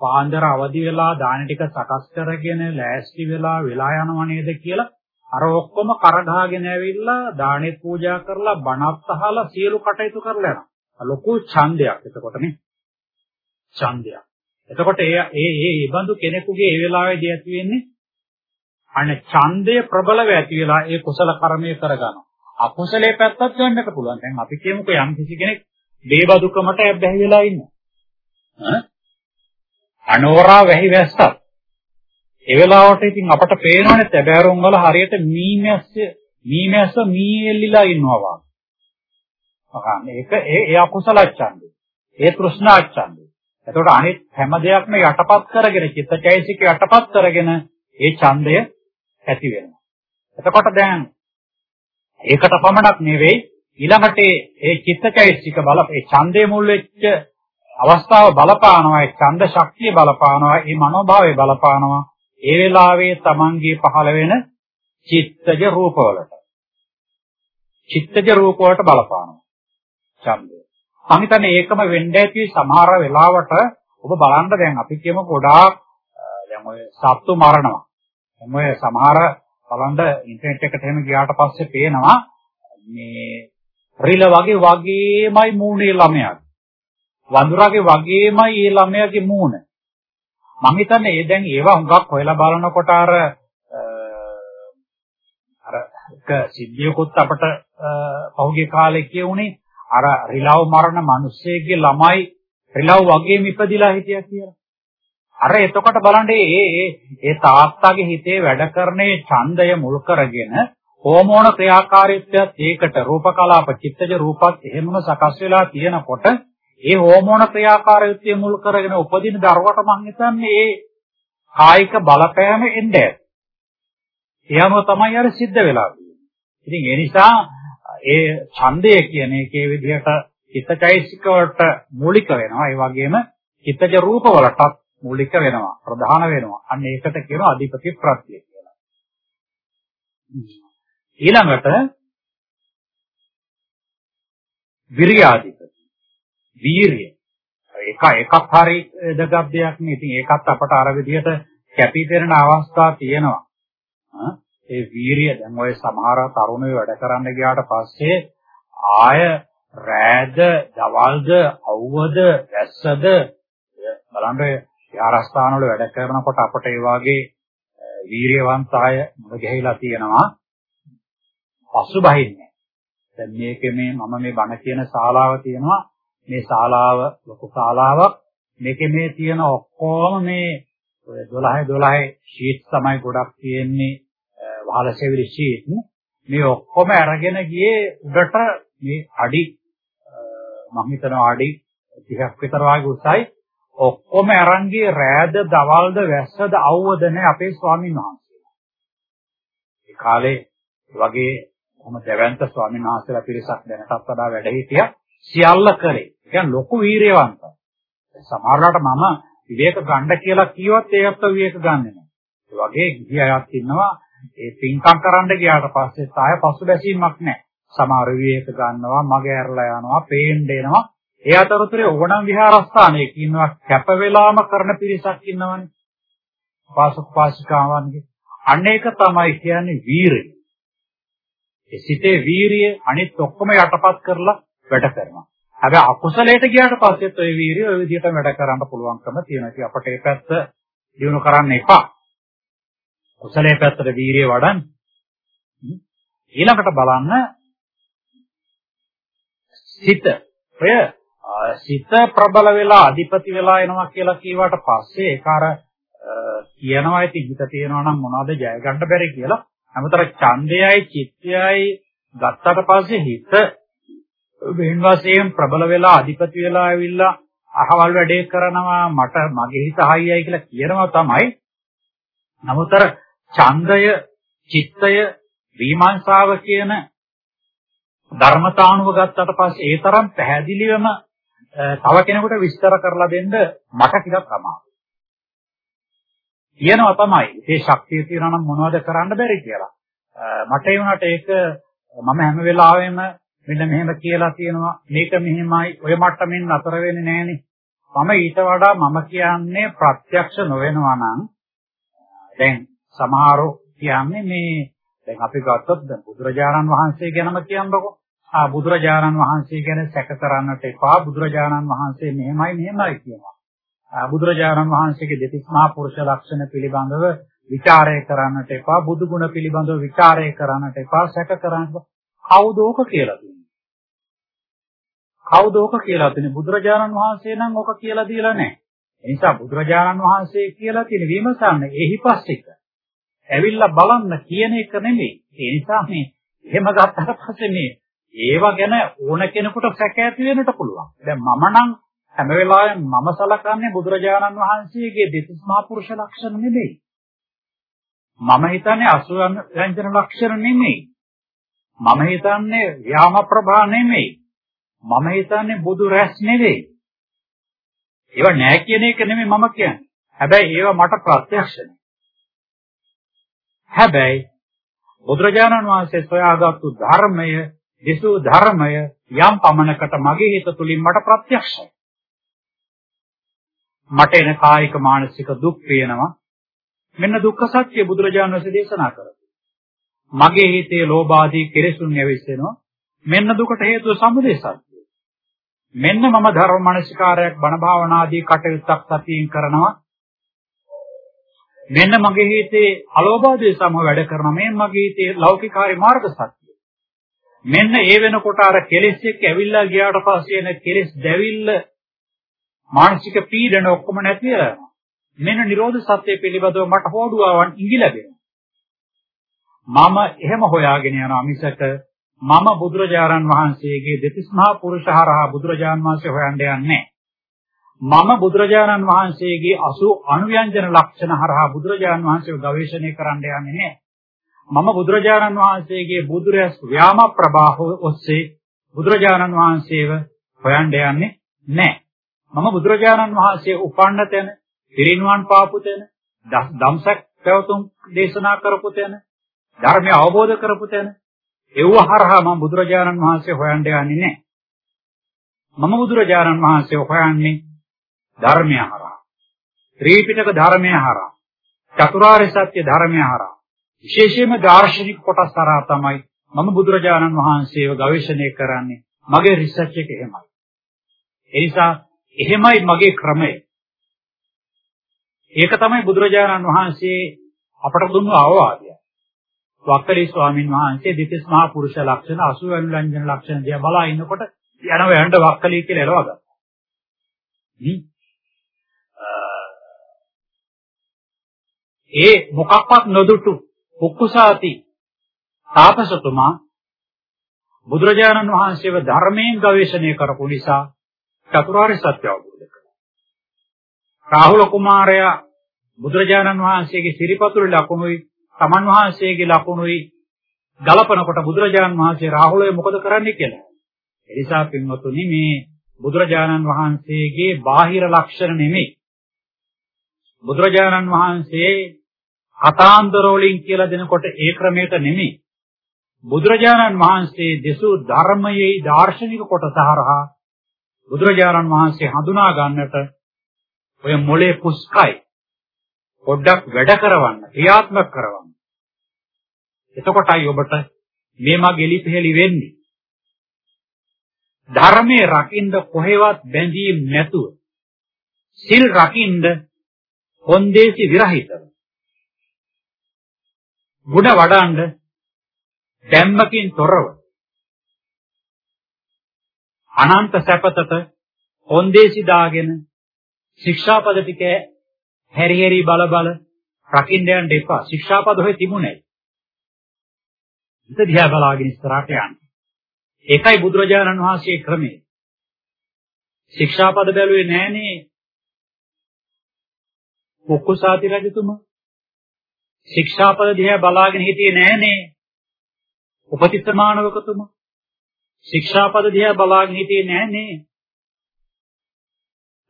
පාන්දර අවදි වෙලා දාන ටික සකස් කරගෙන ලෑස්ති වෙලා වෙලා යනව නේද කියලා අර ඔක්කොම කරගහගෙන ඇවිල්ලා දානෙත් පූජා කරලා බණත් අහලා සියලු කටයුතු කරලා යනවා. ලොකු ඡන්දයක් එතකොටනේ. ඡන්දයක්. එතකොට ඒ ඒ ඒ බඳු කෙනෙකුගේ ඒ වෙලාවේදී ඇති වෙන්නේ අනේ ඡන්දය ප්‍රබලව ඇති වෙලා ඒ කුසල කර්මය කරගන්නවා. අකුසලයේ පැත්තත් ගන්නට පුළුවන්. දැන් අපි කියමුකෝ යම් කිසි කෙනෙක් දේවදුකමට බැහැ වෙලා ඉන්නවා. අනෝරා වැහි වැස්සක්. ඒ වෙලාවට ඉතින් අපට පේනවනේ තැබෑරුම් වල හරියට මීමැස්ස මීමැස්ස මී එල්ලිලා ඉන්නවා වගේ. මේක ඒ ඒ අකුසල ඡන්දය. ඒ තෘෂ්ණා ඡන්දය. එතකොට අනිත් හැම දෙයක්ම යටපත් කරගෙන චිත්තචෛසික යටපත් කරගෙන ඒ ඡන්දය ඇති වෙනවා. එතකොට දැන් ඒකට පමණක් නෙවෙයි ඊළඟට ඒ චිත්තචෛසික බල ඒ ඡන්දේ මුල් වෙච්ච අවස්ථාව බලපානවා ඒ ඡන්ද ශක්තිය බලපානවා ඒ මනෝභාවය බලපානවා ඒ වෙලාවේ තමන්ගේ පහළ වෙන චිත්තජ රූපවලට චිත්තජ රූප වලට බලපානවා ඡන්දය. මම හිතන්නේ ඒකම වෙන්න ඇති සමහර වෙලාවට ඔබ බලන්න දැන් අපි කියමු ගොඩාක් දැන් ඔය සත්තු මරනවා. දැන් ඔය සමහර බලන්න ඉන්ටර්නෙට් එකට එහෙම ගියාට පස්සේ පේනවා මේ රිල වගේ වගේමයි මූණේ ළමයා. වඳුරාගේ වගේමයි ඒ ළමයාගේ මූණ. මම හිතන්නේ ඒ දැන් ඒවා හුඟක් හොයලා බලනකොට අර අර එක සිද්ධියකුත් අපට පහුගිය කාලේ කියුණේ අර රිලව් මරණ මිනිස්සෙගේ ළමයි රිලව් වගේම ඉපදිලා හිටියා කියලා. අර එතකොට බලන්න ඒ ඒ තාත්තාගේ හිතේ වැඩ කරන්නේ ඡන්දය මුල් කරගෙන හෝමෝන ක්‍රියාකාරීත්වයත් ඒකට රූප කලාප චිත්තජ රූපත් එහෙමම සකස් වෙලා තියෙනකොට ඒ හෝමෝන ක්‍රියාකාරීත්වය මුල් කරගෙන උපදින දරුවට මං හිතන්නේ ඒ කායික බලපෑම එන්නේ. එයාම තමයි අර සිද්ධ වෙලා තියෙන්නේ. ඉතින් ඒ නිසා ඒ ඡන්දය කියන එකේ විදිහට චිත්තචෛසික වලට මූලික වෙනවා. ඒ වගේම චිත්තජ රූප වලටත් මූලික වෙනවා. ප්‍රධාන වෙනවා. අන්න ඒකට කියනවා අධිපති ප්‍රත්‍ය කියලා. ඊළඟට විරියාධිපති. වීරිය. එක එකක් හරි දෙකක් දෙයක් නේ. ඉතින් ඒකත් අපට අර විදිහට කැපී පෙනෙන අවස්ථා තියෙනවා. ඒ වීරිය දැන් ඔය සමහර තරුණයෝ වැඩ කරන්න ගියාට පස්සේ ආය රෑද, දවල්ද, අවුවද, වැස්සද බලන්න විහාරස්ථාන වල වැඩ කරනකොට අපට ඒ වාගේ වීරියවන්ත අය මුල ගැහිලා තියෙනවා. පසුබහින්නේ. දැන් මේකේ මේ මම මේ බණ කියන ශාලාව තියෙනවා. මේ ශාලාව ලොකු ශාලාවක්. මේකේ මේ තියෙන ඔක්කොම මේ 12 12 ෂීට් තමයි ගොඩක් තියෙන්නේ. වහල සෙවිලි ෂීට්. මේ ඔක්කොම අරගෙන ගියේ උඩට මේ අඩි මම හිතනවා අඩි 30ක් විතර වගේ උසයි. ඔක්කොම අරන් ගියේ රෑද, දවල්ද, වැස්සද, අවුවද නැහැ අපේ ස්වාමීන් වහන්සේලා. ඒ කාලේ වගේ කොහොම දැවැන්ත ස්වාමීන් වහන්සේලා පිරිසක් දැනටත් වඩා වැඩ හිටියා. සියල්ල කරේ. කියන්නේ ලොකු වීරියවන්තයි. සමහරවිට මම විවේක ගන්න කියලා කිව්වත් ඒකට විවේක ගන්නෙ නෑ. ඒ වගේ ගිහි අයත් ඉන්නවා ඒ පින්කම් කරන්න ගියාට පස්සේ ආය පසුබැසීමක් නෑ. සමහර විවේක ගන්නවා, මග ඇරලා යනවා, පේන්න එනවා. ඒ අතරතුරේ ඕනම විහාරස්ථානයක ඉන්නවා කැප වෙලාම කරන පිරිසක් ඉන්නවනේ. පාසක පාසිකාවන්ගේ. අන්න ඒක තමයි කියන්නේ වීරිය. ඒ සිතේ වීරිය අනිත් ඔක්කොම යටපත් කරලා වැඩ කරනවා. හැබැයි අකුසලයට ගියාට පස්සෙත් ওই වීරිය ওই විදිහට වැඩ කරන්න පුළුවන්කම තියෙනවා. ඉතින් අපට ඒ පැත්ත දිනු කරන්න එපා. කුසලයේ පැත්තට වීරිය වඩන්න. ඊළඟට බලන්න සිත. ඔය සිත ප්‍රබල වෙලා අධිපති වෙලා එනවා කියලා කීවට පස්සේ ඒක අර කියනවා ඉතින් හිත තියෙනවා නම් මොනවද ජය ගන්න බැරි කියලා. අමතර ඡන්දයයි චිත්තයයි ගත්තට පස්සේ හිත වෙන වශයෙන් ප්‍රබල වෙලා අධිපති වෙලා ඇවිල්ලා අහවල් වැඩේ කරනවා මට මගේ හිත හයියයි කියලා කියනවා තමයි. නමුතර ඡන්දය, චිත්තය, විමර්ශාව කියන ධර්මතානුව ගත්තට පස්සේ ඒ තරම් පැහැදිලිවම තව කෙනෙකුට විස්තර කරලා දෙන්න මට ටිකක් අමාරුයි. කියනවා තමයි ඒ ශක්තිය තියනවා නම් මොනවද කරන්න බැරි කියලා. මට ඒ වුණාට ඒක මම හැම වෙලාවෙම මෙන්න මෙහෙම කියලා තියෙනවා මේක මෙහෙමයි ඔය මට්ටමින් නතර වෙන්නේ නැහනේ. මම ඊට වඩා මම කියන්නේ ප්‍රත්‍යක්ෂ නොවෙනවා නම් දැන් සමහරව කියන්නේ මේ දැන් අපි ගත්තොත් දැන් බුදුරජාණන් වහන්සේ ගැනම කියන්නකො. ආ බුදුරජාණන් වහන්සේ ගැන සැක කරන්නට එපා. බුදුරජාණන් වහන්සේ මෙහෙමයි මෙහෙමයි කියනවා. ආ බුදුරජාණන් වහන්සේගේ දෙතිස් මහා පුරුෂ ලක්ෂණ පිළිබඳව විචාරය කරන්නට එපා. බුදු ගුණ පිළිබඳව විචාරය කරන්නට එපා. සැක කරන්නට කවුද ඕක කියලා තියෙන්නේ? කවුද ඕක කියලා තියෙන්නේ? බුදුරජාණන් වහන්සේ නම් ඕක කියලා දීලා නැහැ. ඒ නිසා බුදුරජාණන් වහන්සේ කියලා තියෙන විමසන්න එහි පස්සික. ඇවිල්ලා බලන්න කියන එක නෙමෙයි. ඒ නිසා මේ එහෙම ගත්තට පස්සේ මේ ඒව ගැන ඕන කෙනෙකුට සැක ඇති වෙන්නට පුළුවන්. දැන් මම නම් හැම වෙලාවෙම මම සලකන්නේ බුදුරජාණන් වහන්සේගේ දෙතිස් මහා පුරුෂ ලක්ෂණ නෙමෙයි. මම හිතන්නේ අසුරන් ව්‍යංජන ලක්ෂණ නෙමෙයි. මම හිතන්නේ ව්‍යාම ප්‍රභා නෙමෙයි. මම හිතන්නේ බුදු රැස් නෙවෙයි. ඒවා නෑ කියන එක නෙමෙයි මම කියන්නේ. හැබැයි ඒවා මට ප්‍රත්‍යක්ෂයි. හැබැයි බුදුරජාණන් වහන්සේ සොයාගත්තු ධර්මය, දිසු ධර්මය යම් පමණකට මගේ හිත තුලින් මට ප්‍රත්‍යක්ෂයි. මට එන කායික මානසික දුක් පේනවා. මෙන්න දුක්ඛ සත්‍ය බුදුරජාණන් වහන්සේ දේශනා කරා. මගේ හිතේ ලෝභ ආදී කෙලෙසුන් ඇවිස්සෙනවා. මෙන්න දුකට හේතුව සමුදය සත්‍ය. මෙන්න මම ධර්ම මනසිකාරයක් බණ භාවනාදී කටයුත්තක් සතියෙන් කරනවා. මෙන්න මගේ හිතේ අලෝභාදී සම වැඩ කරනවා. මේ මගේ හිතේ ලෞකිකාරී මාර්ග සත්‍ය. මෙන්න ඒ වෙනකොට අර කෙලෙස් එක්ක ඇවිල්ලා ගියාට පස්සේ එන කෙලෙස් දැවිල්ල මානසික පීඩන ඔක්කොම නැති වෙනවා. මෙන්න නිරෝධ සත්‍ය පිළිබඳව මට හොඩුවාවන් ඉඟිලා දෙනවා. මම එහෙම හොයාගෙන යනවා මිසක මම බුදුරජාණන් වහන්සේගේ දෙතිස් මහා පුරුෂහරහා බුදුරජාණන් වහන්සේ හොයන්න යන්නේ මම බුදුරජාණන් වහන්සේගේ 80 අනුව්‍යංජන ලක්ෂණ හරහා බුදුරජාණන් වහන්සේව ගවේෂණය කරන්න යන්නේ නැහැ. මම බුදුරජාණන් වහන්සේගේ බුදුරැස් ව්‍යාම ප්‍රභාව ඔස්සේ බුදුරජාණන් වහන්සේව හොයන්න යන්නේ නැහැ. මම බුදුරජාණන් වහන්සේ උපන්න තැන, පිරිනිවන් පාපු තැන, ධම්සක් පැවතුම් දේශනා කරපු තැන, ධර්මය අවබෝධ කරපු තැන ඒව හරහා මම බුදුරජාණන් වහන්සේ හොයන්න යන්නේ නැහැ. මම බුදුරජාණන් වහන්සේ හොයන්නේ ධර්මය හරහා. ත්‍රිපිටක ධර්මය හරහා. චතුරාර්ය සත්‍ය ධර්මය හරහා. විශේෂයෙන්ම දාර්ශනික කොටස් හරහා තමයි මම බුදුරජාණන් වහන්සේව ගවේෂණය කරන්නේ. මගේ රිසර්ච් එක එහෙමයි. ඒ නිසා එහෙමයි මගේ ක්‍රමය. ඒක තමයි බුදුරජාණන් වහන්සේ අපට දුන්නු අවවාදය. වක්කලි ස්වාමින් වහන්සේ දෙතිස් මහා පුරුෂ ලක්ෂණ 80 වෙනි ලක්ෂණ දිහා බලා ඉන්නකොට යනවා යන්න වක්කලි කියලා එලව ගත්තා. ඒ මොකක්වත් නොදුටු කුක්කුසාති තාපසතුමා බුදුරජාණන් වහන්සේව ධර්මයෙන් ගවේෂණය කරපු නිසා චතුරාර්ය සත්‍ය අවබෝධ කළා. රාහුල කුමාරයා බුදුරජාණන් වහන්සේගේ සිරිපතුල ලකුණුයි තමන් වහන්සේගේ ලකුණුයි ගලපනකොට බුදුරජාණන් වහන්සේ රාහුලය මොකද කරන්නේ කියලා. ඒ නිසා පින්වතුනි මේ බුදුරජාණන් වහන්සේගේ බාහිර ලක්ෂණ නෙමෙයි. බුදුරජාණන් වහන්සේ කතාන්තර වලින් කියලා දෙනකොට ඒ ක්‍රමයට නෙමෙයි. බුදුරජාණන් වහන්සේ දෙසූ ධර්මයේ දාර්ශනික කොටස හරහා බුදුරජාණන් වහන්සේ හඳුනා ගන්නට ඔය මොලේ පුස්කයි පොඩ්ඩක් වැඩ කරවන්න ක්‍රියාත්මක කරවන්න එතකොටයි ඔබට මේ මගේ ලිපෙහෙලි වෙන්නේ. ධර්මයේ රකින්න කොහෙවත් බැඳීම් නැතුව සිල් රකින්න කොන්දේසි විරහිතව ගුණ වඩන්න දැම්මකින් තොරව අනන්ත සැපතට කොන්දේසි දාගෙන ශික්ෂාපද ටික හැරි හැරි බල බල රකින්න යන්න එපා. ශික්ෂාපද හොය තිබුණේ. හිත දිහා බලාගෙන ඉස්සරහට යන්න. ඒකයි බුදුරජාණන් වහන්සේ ක්‍රමය. ශික්ෂාපද බැලුවේ නෑනේ. කුක්කුසාති රජතුමා. ශික්ෂාපද දිහා බලාගෙන හිටියේ නෑනේ. උපතිස්සමානවකතුමා. ශික්ෂාපද දිහා බලාගෙන හිටියේ නෑනේ.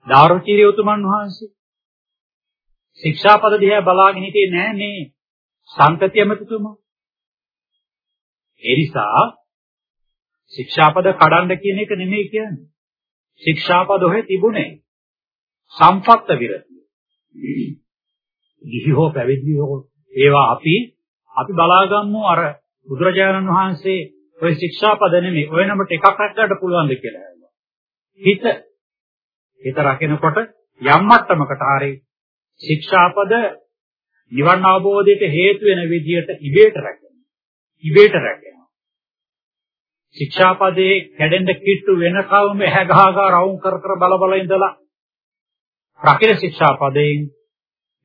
දාරුචීරිය උතුමන් වහන්සේ. ශික්ෂාපද දිහා බලාගෙන හිටියේ නෑනේ. සංතතිය මතුතුමා. ඒ නිසා ශික්ෂාපද කඩන්න කියන එක නෙමෙයි කියන්නේ. ශික්ෂාපද ඔහෙ තිබුණේ. සම්පත්ත විරතිය. ගිහි හෝ පැවිදි හෝ ඒවා අපි අපි බලාගමු අර බුදුරජාණන් වහන්සේ ওই ශික්ෂාපද නෙමෙයි ඔය නමට එකක් රැකගන්න පුළුවන්ද කියලා ඇහුවා. හිත හිත රකිනකොට යම් මට්ටමකට හරි ශික්ෂාපද නිවන් අවබෝධයට හේතු වෙන විදියට ඉබේට රැකෙනවා. ඉබේට රැකෙනවා. ශික්ෂාපදේ කැඩෙන්න කිට්ටු වෙනකවම ඇහැ ගහගා රවුම් කර කර බල බල ඉඳලා රකින ශික්ෂාපදයෙන්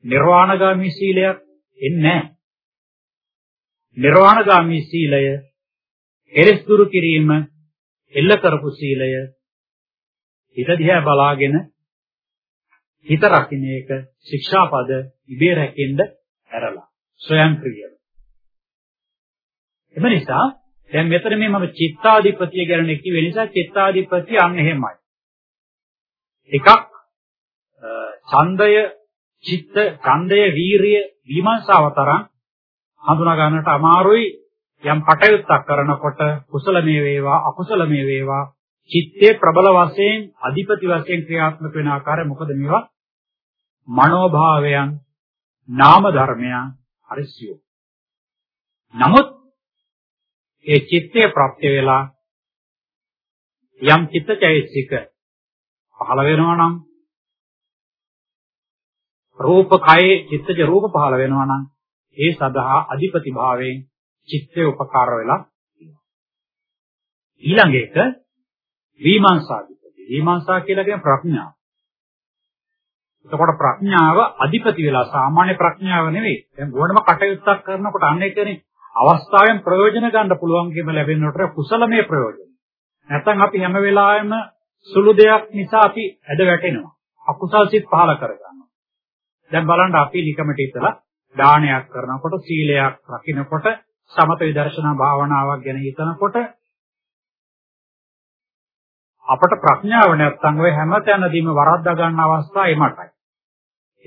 නිර්වාණගාමී සීලයක් එන්නේ නැහැ. නිර්වාණගාමී සීලය එලෙස් දුරු කිරීම එල්ල කරපු සීලය හිත දිහා බලාගෙන හිත රකින්න එක ශික්ෂාපද ඉබේ රැකෙන්න ඇරලා ස්වයංක්‍රීයව. එම නිසා දැන් මෙතන මේ මම චිත්තාධිපතිය ගැන කිව්ව නිසා චිත්තාධිපතිය අන්න එහෙමයි. එකක් ඡන්දය, චිත්ත, ඡන්දය, වීරිය, විමර්ශාව තරම් හඳුනා ගන්නට අමාරුයි. යම් කටයුත්තක් කරනකොට කුසල මේ වේවා අකුසල මේ වේවා චිත්තේ ප්‍රබල වශයෙන් අධිපති වශයෙන් ක්‍රියාත්මක වෙන ආකාරය මොකද මේවා? මනෝභාවයන් නාම ධර්මයන් හරිසියෝ නමුත් ඒ චිත්තේ ප්‍රත්‍ය වේලා යම් චිත්තචෛසික පහළ වෙනවා නම් රූප කයේ චිත්තජ රූප පහළ වෙනවා නම් ඒ සඳහා අධිපති භාවයෙන් චිත්තේ උපකාර වෙලා ඊළඟ එක විමර්ශාධිපති. විමර්ශා කියලා කියන ප්‍රඥාව. එතකොට ප්‍රඥාව අධිපති වෙලා සාමාන්‍ය ප්‍රඥාව නෙවෙයි. දැන් ඕනම කටයුත්තක් කරනකොට අන්න ඒකනේ අවස්ථාවෙන් ප්‍රයෝජන ගන්න පුළුවන් කියම ලැබෙනකොට කුසලමය ප්‍රයෝජන. නැත්නම් අපි හැම වෙලාවෙම සුළු දෙයක් නිසා අපි ඇද වැටෙනවා. අකුසල් සිත් පහල කරගන්නවා. දැන් බලන්න අපි නිකමට ඉතලා දානයක් කරනකොට සීලයක් රකින්නකොට සමත විදර්ශනා භාවනාවක් ගැන හිතනකොට අපට ප්‍රඥාව නැත්තම් ඔය හැම තැනදීම වරද්දා ගන්න අවස්ථා එමටයි.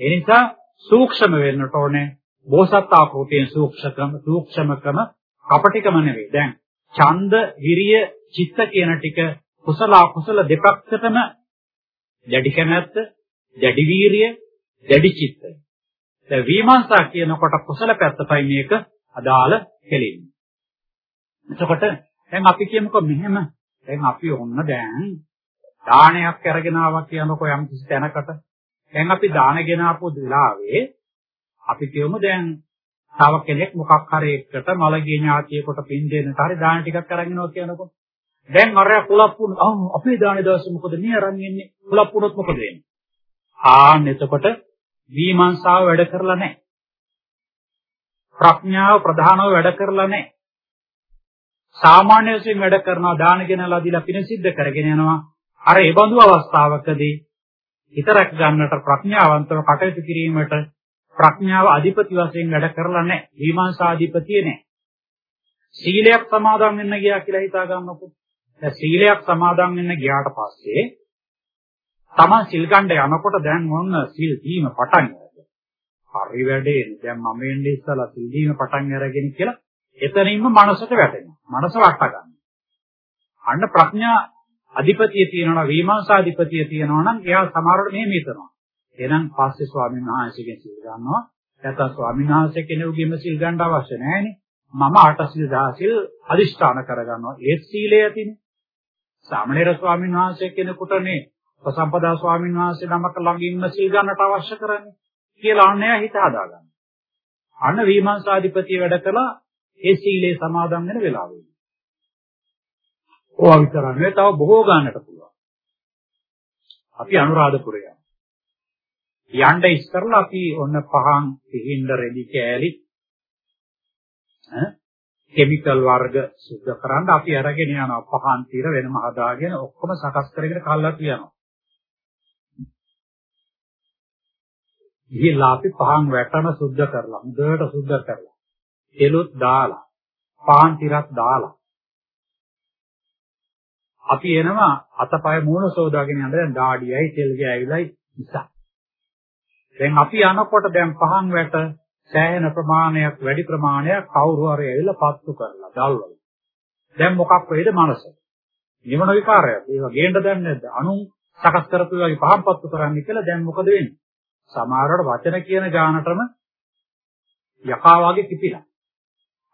ඒ නිසා සූක්ෂම වෙන්නට ඕනේ. බෝසත් ආකෘතියෙන් සූක්ෂකම සූක්ෂමකම කපටිකම නෙවෙයි. දැන් ඡන්ද, විරිය, චිත්ත කියන ටික කුසල අකුසල දෙපැත්තටම දැඩි කැමැත්ත, දැඩි වීරිය, දැඩි චිත්තය. දැන් විමර්ශා කියනකොට කුසල පැත්තටයි මේක අදාළ කෙලින්නේ. එතකොට දැන් අපි කියමුකෝ මෙහෙම දැන් අපි ඔන්න දැන් දානයක් අරගෙන ආවා කියනකො යම් කිසි තැනකට දැන් අපි දානගෙන ආපු වෙලාවේ අපි කියමු දැන් තව කෙනෙක් මොකක් හරි එකට මලගේ ඥාතියෙකුට පින් දෙන්නට හරි දාන ටිකක් අරන් එනවා කියනකො. දැන් අරයා කුලප්පුන ආ අපේ දානේ දවසේ මොකද? මේ අරන් එන්නේ කුලප්පුනොත් මොකද වෙන්නේ? ආන්න එතකොට විමර්ශාව වැඩ කරලා නැහැ. ප්‍රඥාව ප්‍රධානව වැඩ කරලා නැහැ. සාමාන්‍ය වශයෙන් වැඩ කරනවා දාන ගෙනලා දීලා පින සිද්ධ කරගෙන යනවා. අර ඒ බඳු අවස්ථාවකදී හිතරක් ගන්නට ප්‍රඥාවන්තව කටයුතු කිරීමට ප්‍රඥාව අධිපති වශයෙන් වැඩ කරලා නැහැ. විමර්ශාධිපතිය නැහැ. සීලයක් සමාදන් වෙන්න ගියා කියලා හිතා ගන්නකො. දැන් සීලයක් සමාදන් වෙන්න ගියාට පස්සේ තමන් සිල් ගන්න යනකොට දැන් මොන සිල් දීම පටන් හරි වැඩේ දැන් මම එන්නේ ඉස්සලා සිල්දීම පටන් අරගෙන කියලා එතනින්ම මනසට වැටෙනවා. මනස වට ගන්නවා. අන්න ප්‍රඥා අධිපතිය තියෙනවා විමර්ශා අධිපතිය තියෙනවා නම් එයා සමහරවිට මෙහෙම හිතනවා. එහෙනම් පස්සේ ස්වාමීන් වහන්සේගෙන් සිල් ගන්නවා. නැත්නම් ස්වාමීන් වහන්සේ කෙනෙකුගෙම සිල් ගන්න අවශ්‍ය නැහැනේ. මම අට සිල් දහ සිල් අදිෂ්ඨාන කරගන්නවා. ඒ සීලය ඇතිනේ. සාමණේර ස්වාමීන් වහන්සේ කෙනෙකුට මේ ප්‍රසම්පදා ස්වාමීන් වහන්සේ නමක ළඟින්ම සිල් ගන්නට අවශ්‍ය කරන්නේ. කියලා අන්න එයා හිත හදාගන්න. අන්න විමර්ශාධිපතිය වැඩ කළා ඒ සීලේ සමාදන් වෙන වෙලාවෙ. ඕවා විතරන්නේ තව බොහෝ ගන්නට පුළුවන්. අපි අනුරාධපුරය යන්න ඉස්සරලා අපි ඔන්න පහන් පිහින්ද රෙදි කෑලි ඈ කෙමිකල් වර්ග සුද්ධ කරන්න අපි අරගෙන යනවා. පහන් తీර වෙනම හදාගෙන ඔක්කොම සකස් කරගෙන කල්ලා තියනවා. ගිහිල්ලා අපි පහන් වැටම සුද්ධ කරලා හොඳට සුද්ධ කරලා එළුත් දාලා පාන් ටිකක් දාලා. අපි එනවා අතපය මූණ සෝදාගෙන යන දැන් ඩාඩියයි තෙල් ගෑවිලයි නිසා. දැන් අපි යනකොට දැන් පහන් වැට සෑහෙන ප්‍රමාණයක් වැඩි ප්‍රමාණයක් කවුරු හරි ඇවිල්ලා පත්තු කරලා දල්වල දැන් මොකක් වෙයිද මනස නිවන විකාරයක් ඒවා ගේන්න දැන් නැද්ද අනු සකස් කරපු වගේ පහන් පත්තු කරන්න කියලා දැන් මොකද වෙන්නේ සමහරවට වචන කියන ගානටම යකා වගේ කිපිලා.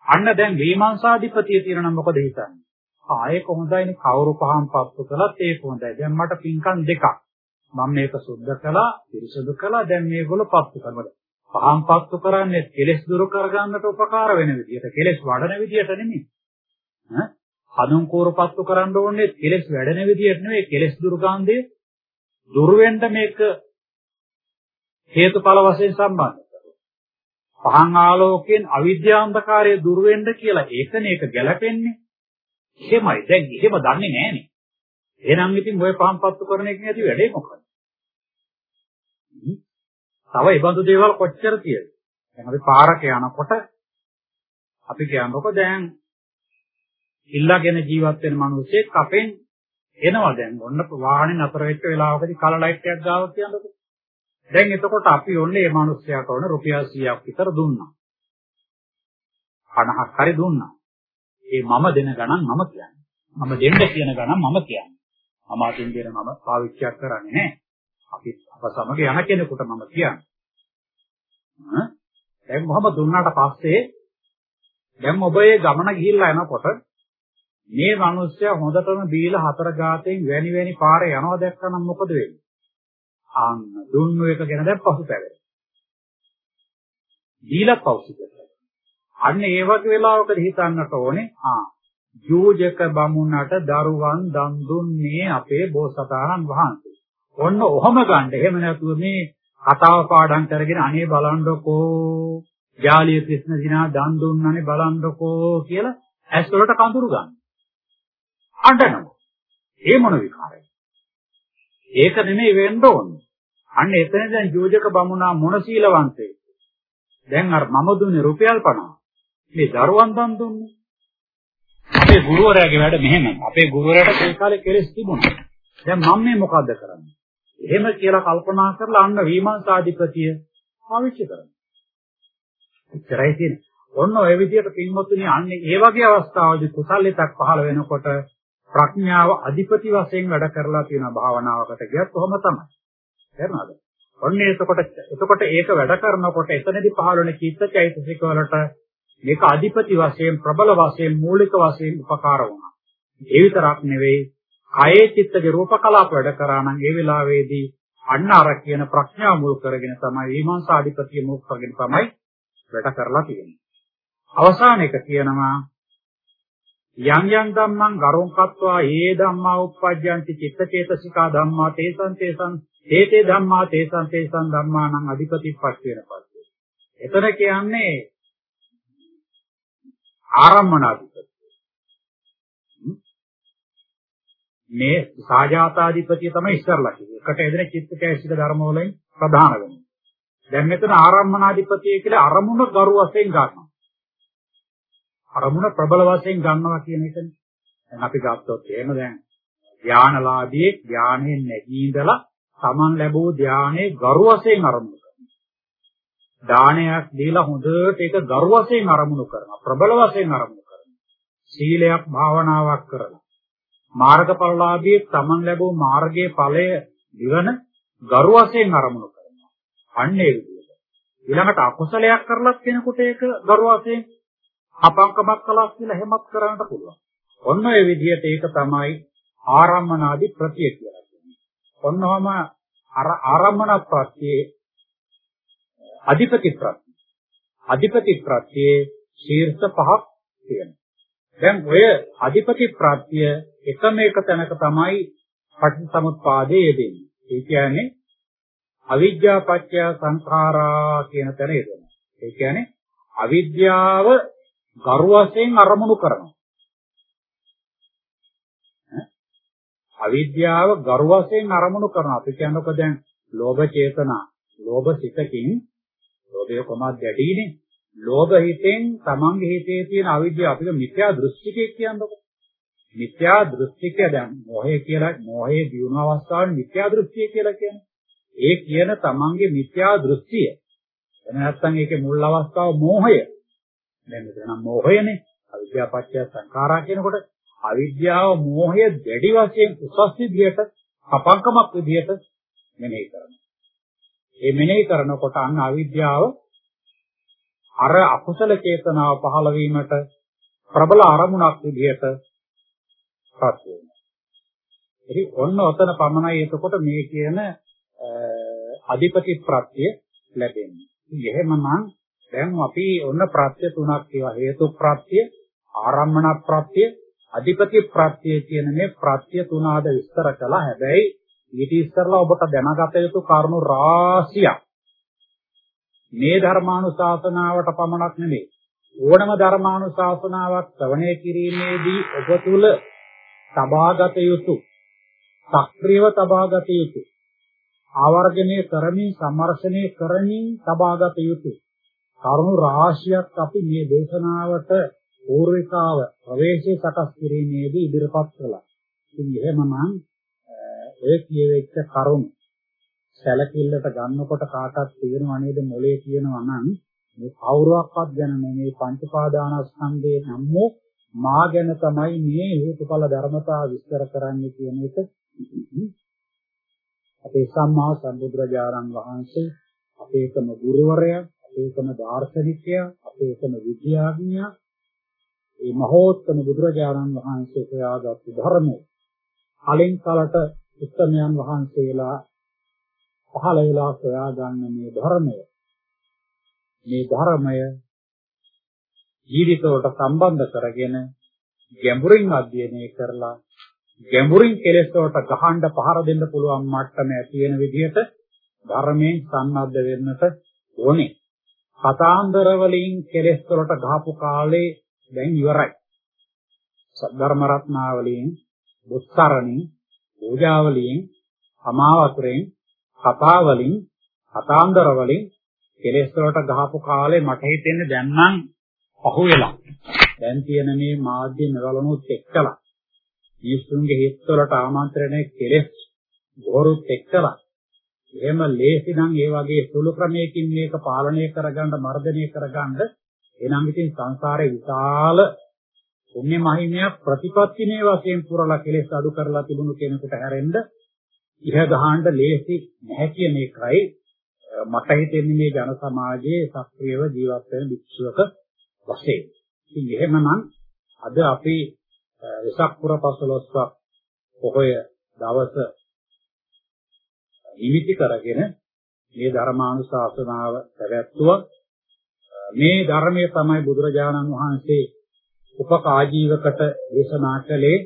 අන්න දැන් විමර්ශාධිපතිය තියෙනවා මොකද හිතන්නේ? ආයේ කොහොඳයිනේ කවුරු පහම් පත්තු කළත් ඒක හොඳයි. දැන් මට පින්කම් දෙකක්. මම මේක සුද්ධ කළා, පිරිසුදු කළා. දැන් මේගොල්ලෝ පත්තු කරනවා. පහම් පත්තු කරන්නේ කෙලෙස් දුරු කරගන්නට උපකාර වෙන විදිහට, කෙලෙස් වඩන විදිහට නෙමෙයි. ඈ හඳුන් කෝරපත්තු කරන්න ඕනේ කෙලෙස් වැඩෙන විදිහට නෙමෙයි, කෙලෙස් දුර්ගාන්ධය දුරු වෙන්න මේක හේතුඵල වශයෙන් සම්බන්ධ පහන් ආලෝකයෙන් අවිද්‍යාන්ධකාරය දුර වෙන්න කියලා ඒකනේ ඒක ගැලපෙන්නේ. එහෙමයි. දැන් එහෙම දන්නේ නැහනේ. එහෙනම් ඉතින් ඔය පහන් පත්තු කරන එකෙන් ඇති වැඩේ මොකක්ද? තව ඒ බඳු දේවල් කොච්චර තියෙද? දැන් අපි පාරක යනකොට අපි කියනකො දැන් ඉල්ලාගෙන ජීවත් වෙන මිනිස්සෙක් අපෙන් එනවා දැන්. ඔන්න වාහනේ නතර වෙච්ච වෙලාවකදී කල ලයිට් එකක් ගාව කියනකො දැන් එතකොට අපි ඔන්නේ මේ මිනිස්සයාට ඕන රුපියල් 100ක් විතර දුන්නා. 50ක් හරි දුන්නා. ඒ මම දෙන ගණන් මම කියන්නේ. මම දෙන්න කියන ගණන් මම කියන්නේ. මම අතින් දෙන මම පාවිච්චියක් කරන්නේ නැහැ අපි අප සමග යන කෙනෙකුට මම කියන්නේ දැන් මොහොම දුන්නාට පස්සේ දැන් ඔබ ඒ ගමන ගිහිල්ලා එනකොට මේ මිනිස්සයා හොඳටම බීලා හතර ගාතෙන් වැනි වැනි පාරේ යනවා දැක්කනම් මොකද වෙන්නේ? අන්න දුන්නු එක ගැන දැන් පසුතැවෙන. දීලා පෞසිකද. අන්න ඒ වගේ වෙලාවකදී හිතන්නට ඕනේ ආ යෝජක බමුණට දරුවන් දන් දුන්නේ අපේ බෝසතාණන් වහන්සේ. ඔන්න ඔහම ගන්න. එහෙම නැතුව මේ කතාව පාඩම් කරගෙන අනේ බලන්නකෝ ජාලිය ක්‍රිෂ්ණ දිනා දන් දුන්නනේ බලන්නකෝ කියලා ඇස් වලට කඳුරු ගන්න. අඬනවා. ඒ මොන විකාරයක්ද? ඒක නෙමෙයි වෙන්න ඕනේ. අන්න එතන දැන් යෝජක බමුණා මොන සීලවන්තේ. දැන් අර මම දුන්නේ රුපියල් 50. මේ දරුවන් දන් දුන්නේ. අපේ ගුරුවරයාගේ වැඩ මෙහෙම. අපේ ගුරුවරයාට ඒ කාලේ කෙලස් තිබුණා. දැන් මම මේ මොකද්ද කරන්නේ? එහෙම කියලා කල්පනා කරලා අන්න විමර්ශාධිපතිය පාවිච්චි කරනවා. එච්චරයි තියෙන්නේ. ඔන්න ඔය විදිහට පින්වත්නි අන්නේ ඒ වගේ අවස්ථාවලදී කුසල්ලිතක් පහළ වෙනකොට ප්‍රඥාව අධිපති වශයෙන් වැඩ කරලා තියෙන භාවනාවකට ගියත් කොහොම තමයි. තේරුණාද? ඔන්න එතකොට එතකොට ඒක වැඩ කරනකොට එතනදී පහළ වෙන චිත්තචෛතසික වලට මේක අධිපති වශයෙන් ප්‍රබල වශයෙන් මූලික වශයෙන් උපකාර වුණා. ඒ විතරක් නෙවෙයි කයේ චිත්තගේ රූප කලාප වැඩ කරා නම් ඒ වෙලාවේදී අන්න අර කියන ප්‍රඥාව මුල් කරගෙන තමයි විමර්ශා අධිපතිය මුල් කරගෙන තමයි වැඩ කරලා තියෙන්නේ. අවසාන එක කියනවා යම් යම් ධම්මං ගරොන් කତ୍වා ඒ ධම්මා උප්පජ්ජಂತಿ චිත්තචේතසිකා ධම්මා තේසං තේසං තේතේ ධම්මා තේසං තේසං ධම්මානං අධිපතිප්පත් වෙන පස්සේ. එතන කියන්නේ ආරම්මනාධිපති. මේ සාජාතාධිපතිය තමයි ඉස්සරලා කිව්වේ. එකට එදෙන චිත්තචෛතසික ධර්ම වලින් ප්‍රධාන වෙන්නේ. දැන් මෙතන ආරම්මනාධිපතිය කියලා අරමුණ ගරු වශයෙන් ගන්නවා. අරමුණ ප්‍රබල වශයෙන් ගන්නවා කියන එකනේ. දැන් අපි ගත්තොත් එහෙම දැන් ධානලාභී ධානයෙන් නැගී ඉඳලා Taman ලැබූ ධානයේ ගරු වශයෙන් අරමුණු කරනවා. දානයක් දීලා හොඳට ඒක ගරු වශයෙන් අරමුණු කරනවා. ප්‍රබල වශයෙන් අරමුණු කරනවා. සීලයක් භාවනාවක් කරනවා. මාර්ගඵලලාභී Taman ලැබූ මාර්ගයේ ඵලය දිවන ගරු වශයෙන් අරමුණු කරනවා. අන්න ඒ විදිහට. ඊළඟට අකුසලයක් කරලත් කෙනෙකුට ඒක ගරු වශයෙන් අපංකමක් කළා කියලා හැමත් කරන්නට පුළුවන්. ඔන්න ඔය විදිහට ඒක තමයි ආරම්මනාදී ප්‍රත්‍ය කියලා කියන්නේ. ඔන්නවම අර ආරම්මන ප්‍රත්‍යේ අධිපති ප්‍රත්‍ය. අධිපති ප්‍රත්‍යේ ශීර්ෂ පහක් තියෙනවා. දැන් ඔය අධිපති ප්‍රත්‍ය එකම එක තැනක තමයි පටිච්චසමුප්පාදයේ යෙදෙන්නේ. ඒ කියන්නේ අවිද්‍යා පත්‍ය සංඛාරා කියන තැන යෙදෙනවා. ඒ කියන්නේ අවිද්‍යාව ගරු වශයෙන් අරමුණු කරනවා. අවිද්‍යාව ගරු වශයෙන් අරමුණු කරනවා. අපි කියනකො දැන් ලෝභ චේතනා, ලෝභ සිතකින් ලෝභය කොහොමද දැඩිනේ? ලෝභ හිතෙන් තමන්ගේ හිතේ තියෙන අවිද්‍යාව අපිට මිත්‍යා දෘෂ්ටිකය කියනකො. මිත්‍යා දෘෂ්ටිකය දැන් මොහය කියලා මොහයේ දියුණු අවස්ථාවේ මිත්‍යා දෘෂ්ටිය කියලා කියන්නේ. ඒ කියන තමන්ගේ මිත්‍යා දෘෂ්ටිය. එහෙම නැත්නම් ඒකේ මුල් අවස්ථාව මෝහය. දැන් මෙතන නම් මෝහයනේ අවිද්‍යාව පත්‍ය සංඛාරා කියනකොට අවිද්‍යාව මෝහය දැඩි වශයෙන් උසස් විදියට අපංකමක් විදියට මෙනෙහි කරනවා. ඒ මෙනෙහි කරනකොට අන්න අවිද්‍යාව අර අකුසල චේතනාව පහළ වීමට ප්‍රබල අරමුණක් විදිහට පත් වෙනවා. එහි ඔන්න ඔතන පමණයි එතකොට මේ කියන අධිපති ප්‍රත්‍ය ලැබෙන්නේ. එහෙමනම් දැන් අපි ඔන්න ප්‍රත්‍ය තුනක් කියවා හේතු ප්‍රත්‍ය, ආරම්මන ප්‍රත්‍ය, අධිපති ප්‍රත්‍ය කියන මේ ප්‍රත්‍ය තුන ආද විස්තර කළා. හැබැයි ඊට ඉස්සරලා ඔබට දැනගත යුතු කරුණු රාශියක් මේ ධර්මානුශාසනාවට පමණක් නෙමෙයි ඕනම ධර්මානුශාසනාවක් ශ්‍රවණය කිරීමේදී ඔබ තුල තබාගත යුතු සක්‍රියව තබාගත යුතු ආවර්ජනය කරමින් සම්මර්ෂණය කරමින් තබාගත යුතු කරුණු රාශියක් අපි මේ දේශනාවට පූර්විකාව ප්‍රවේශයේ සකස් කිරීමේදී ඉදිරිපත් කළා. ඉතින් එහෙමනම් ඔය කියවෙච්ච කරුණු සැලකිල්ලට ගන්නකොට කාටත් තේරෙනව නේද? මොලේ කියනවා නම් මේ කවුරුවක්වත් ගැන මේ පංචපාදානස්කන්ධයේ නම්මෝ. මා ගැන තමයි මේ හේතුඵල ධර්මතා විස්තර කරන්නේ කියන එක. අපේ සම්මා සම්බුදුරජාණන් වහන්සේ අපේකම ගුරුවරයා අපේකම දාර්ශනිකයා අපේකම විද්‍යාඥයා මේ මහෝත්තම බුදුරජාණන් වහන්සේ සොයාගත් ධර්මය කලින් කලට උත්තමයන් වහන්සේලා පහළ වෙලා සොයාගන්න මේ ධර්මය මේ ධර්මය ජීවිතවලට සම්බන්ධ කරගෙන ගැඹුරින් අධ්‍යයනය කරලා ගැඹුරින් කෙලෙස් වලට ගහන්න පහර දෙන්න පුළුවන් මට්ටම ඇති වෙන විදිහට ධර්මයෙන් සම්බන්ධ වෙන්නට ඕනේ. කතාන්දර වලින් කෙලෙස් වලට ගහපු කාලේ දැන් ඉවරයි. සද්ධර්ම රත්නාවලියෙන්, බුස්සරණින්, පූජාවලියෙන්, අමාවතුරෙන්, කතාවලින්, කතාන්දර වලින් කෙලෙස් වලට ගහපු කාලේ මට හිතෙන්නේ දැන් නම් අහුවෙලා. දැන් තියෙන මේ මාධ්‍ය නරලනුත් එක්කලා මිනිස්සුන්ගේ හිත් වලට ආමන්ත්‍රණය කෙලෙස් ගොරුත් එක්කලා එහෙම ලේසි නම් ඒ වගේ සුළු ක්‍රමයකින් මේක පාලනය කරගන්න මර්ධනය කරගන්න එනම් ඉතින් සංසාරේ විශාල පුණ්‍ය මහිමයක් ප්‍රතිපත්තිනේ වශයෙන් පුරලා කෙලෙස් අඩු කරලා තිබුණු කෙනෙකුට හැරෙන්න ඉහ ගහන්න ලේසි නැහැ කියන එකයි මට හිතෙන්නේ මේ ජන සමාජයේ සක්‍රියව ජීවත් වෙන භික්ෂුවක වශයෙන්. ඉතින් එහෙමනම් අද අපි වෙසක් පුර පසළොස්වක් පොහොය දවස නිමිති කරගෙන මේ ධර්මානුශාසනාව පැවැත්වුවා. මේ ධර්මයේ තමයි බුදුරජාණන් වහන්සේ උපකාජීවකට දේශනා කළේ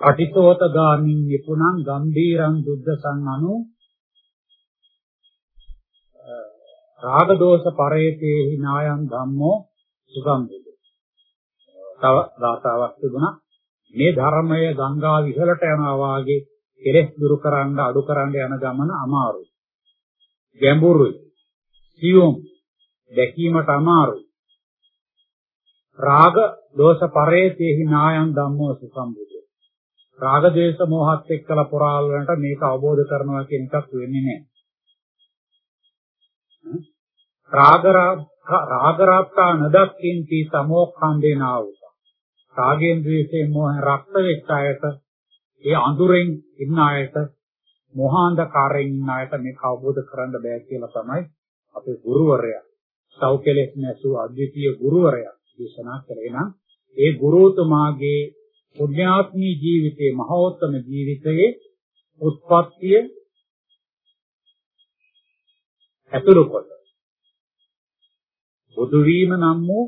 අටිතෝත ගාමින් නිපුණං ගම්බීරං දුද්දසං අනු රාග දෝෂ පරේතේ හිනායන් ධම්මෝ සුගම්බුද. තව ගාතාවක් තිබුණා මේ ධර්මය ගංගා විහලට යනවා වාගේ කෙලෙස් දුරු කරන්න අඩු කරන්න යන ගමන අමාරුයි. ගැඹුරුයි. සියුම් දැකීමට අමාරුයි. රාග දෝෂ පරේතේ හිනායන් ධම්මෝ සුගම්බුද. රාග දේශ මොහත් එක්කලා පුරාල් වලට මේක අවබෝධ කරනවා කියන එකක් වෙන්නේ නැහැ. රාගරාත්තා නදක්කින්ති සමෝක්ඛන්දේනාව. රාගයෙන් ද්වේෂයෙන් මොහෙන් රක්ත වෙච්ච අයට ඒ අඳුරෙන් ඉන්න අයට මොහාන්ධකාරයෙන් ඉන්න අයට මේක අවබෝධ කරගන්න බෑ කියලා තමයි අපේ ගුරුවරයා සෞඛ්‍යලෙස් නැසූ අද්විතීය ගුරුවරයා දේශනා කරේ නම් ඒ ගුරුතුමාගේ පුණ්‍යාත්මී ජීවිතයේ මහෝත්තම ජීවිතයේ උත්පත්තිය ඇතුළු කොට බුදු වීම නම් වූ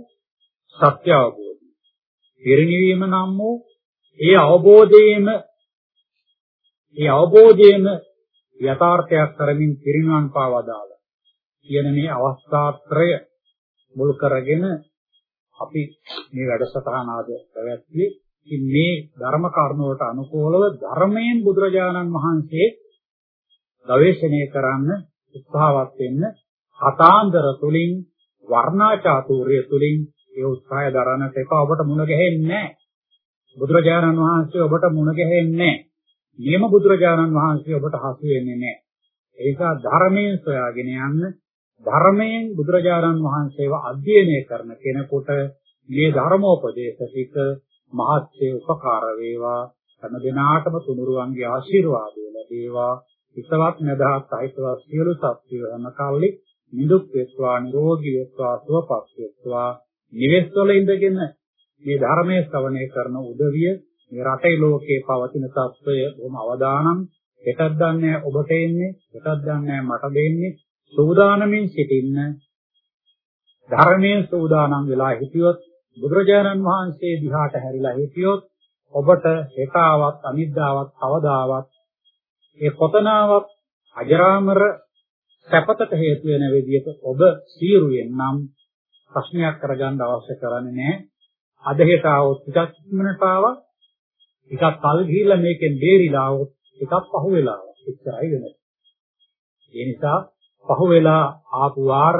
සත්‍ය අවබෝධය. පිරිණිවීම නම් වූ ඒ අවබෝධයේම ඒ අවබෝධයේම යථාර්ථයක් කරමින් පිරිනිවන් පාවදාල කියන මේ අවස්ථාත්‍රය මුල් කරගෙන අපි මේ වැඩසටහන ආද පැවැත්වුවේ ඉතින් මේ ධර්ම කර්මවලට අනුකූලව ධර්මයෙන් බුදුරජාණන් වහන්සේ ගවේෂණය කරන්න උත්සාහවත් වෙන්න කතාන්දර තුලින් වර්ණා චාතුර්ය තුලින් ඒ උත්සාහය දරන්නට එපා ඔබට මුණ ගැහෙන්නේ නැහැ. බුදුරජාණන් වහන්සේ ඔබට මුණ ගැහෙන්නේ නැහැ. නියම බුදුරජාණන් වහන්සේ ඔබට හසු වෙන්නේ නැහැ. ඒ නිසා ධර්මයෙන් සොයාගෙන යන්න ධර්මයෙන් බුදුරජාණන් වහන්සේව අධ්‍යයනය කරන කෙනෙකුට මේ ධර්මෝපදේශ ටික මහත්සේ උපකාර වේවා. හැම දිනාටම තුනුරුවන්ගේ ආශිර්වාදය ලැබේවා. හිතවත් නදහත් අහිතවත් සියලු සත්ත්වයෝ හැම කල්ලි නිදුක් වේවා නිරෝගී වේවා සුවපත් වේවා නිවෙස්වල ඉඳගෙන මේ ධර්මයේ ශ්‍රවණය කරන උදවිය මේ රටේ ලෝකේ පවතින සත්වය බොහොම අවදානම්. එකක් දන්නේ ඔබට එන්නේ එකක් දන්නේ මට දෙන්නේ සෝදානමින් සිටින්න ධර්මයේ සෝදානම් වෙලා හිටියොත් බුදුරජාණන් වහන්සේ දිහාට හැරිලා හිටියොත් ඔබට හේතාවක් අනිද්දාවක් අවදාවක් ඒ කොතනාවක් අජරාමර සැපතට හේතු වෙන විදිහට ඔබ සීරුවෙන් නම් ප්‍රශ්නයක් කරගන්න අවශ්‍ය කරන්නේ නැහැ. අද හේතාවොත් ටිකක් ඉක්මනට ආවා. ටිකක් කල් ගිහිල්ලා මේකෙන් බේරිලා આવොත් ටිකක් පහු වෙලා එච්චරයි වෙන්නේ ඒ නිසා පහු වෙලා ආපු වාර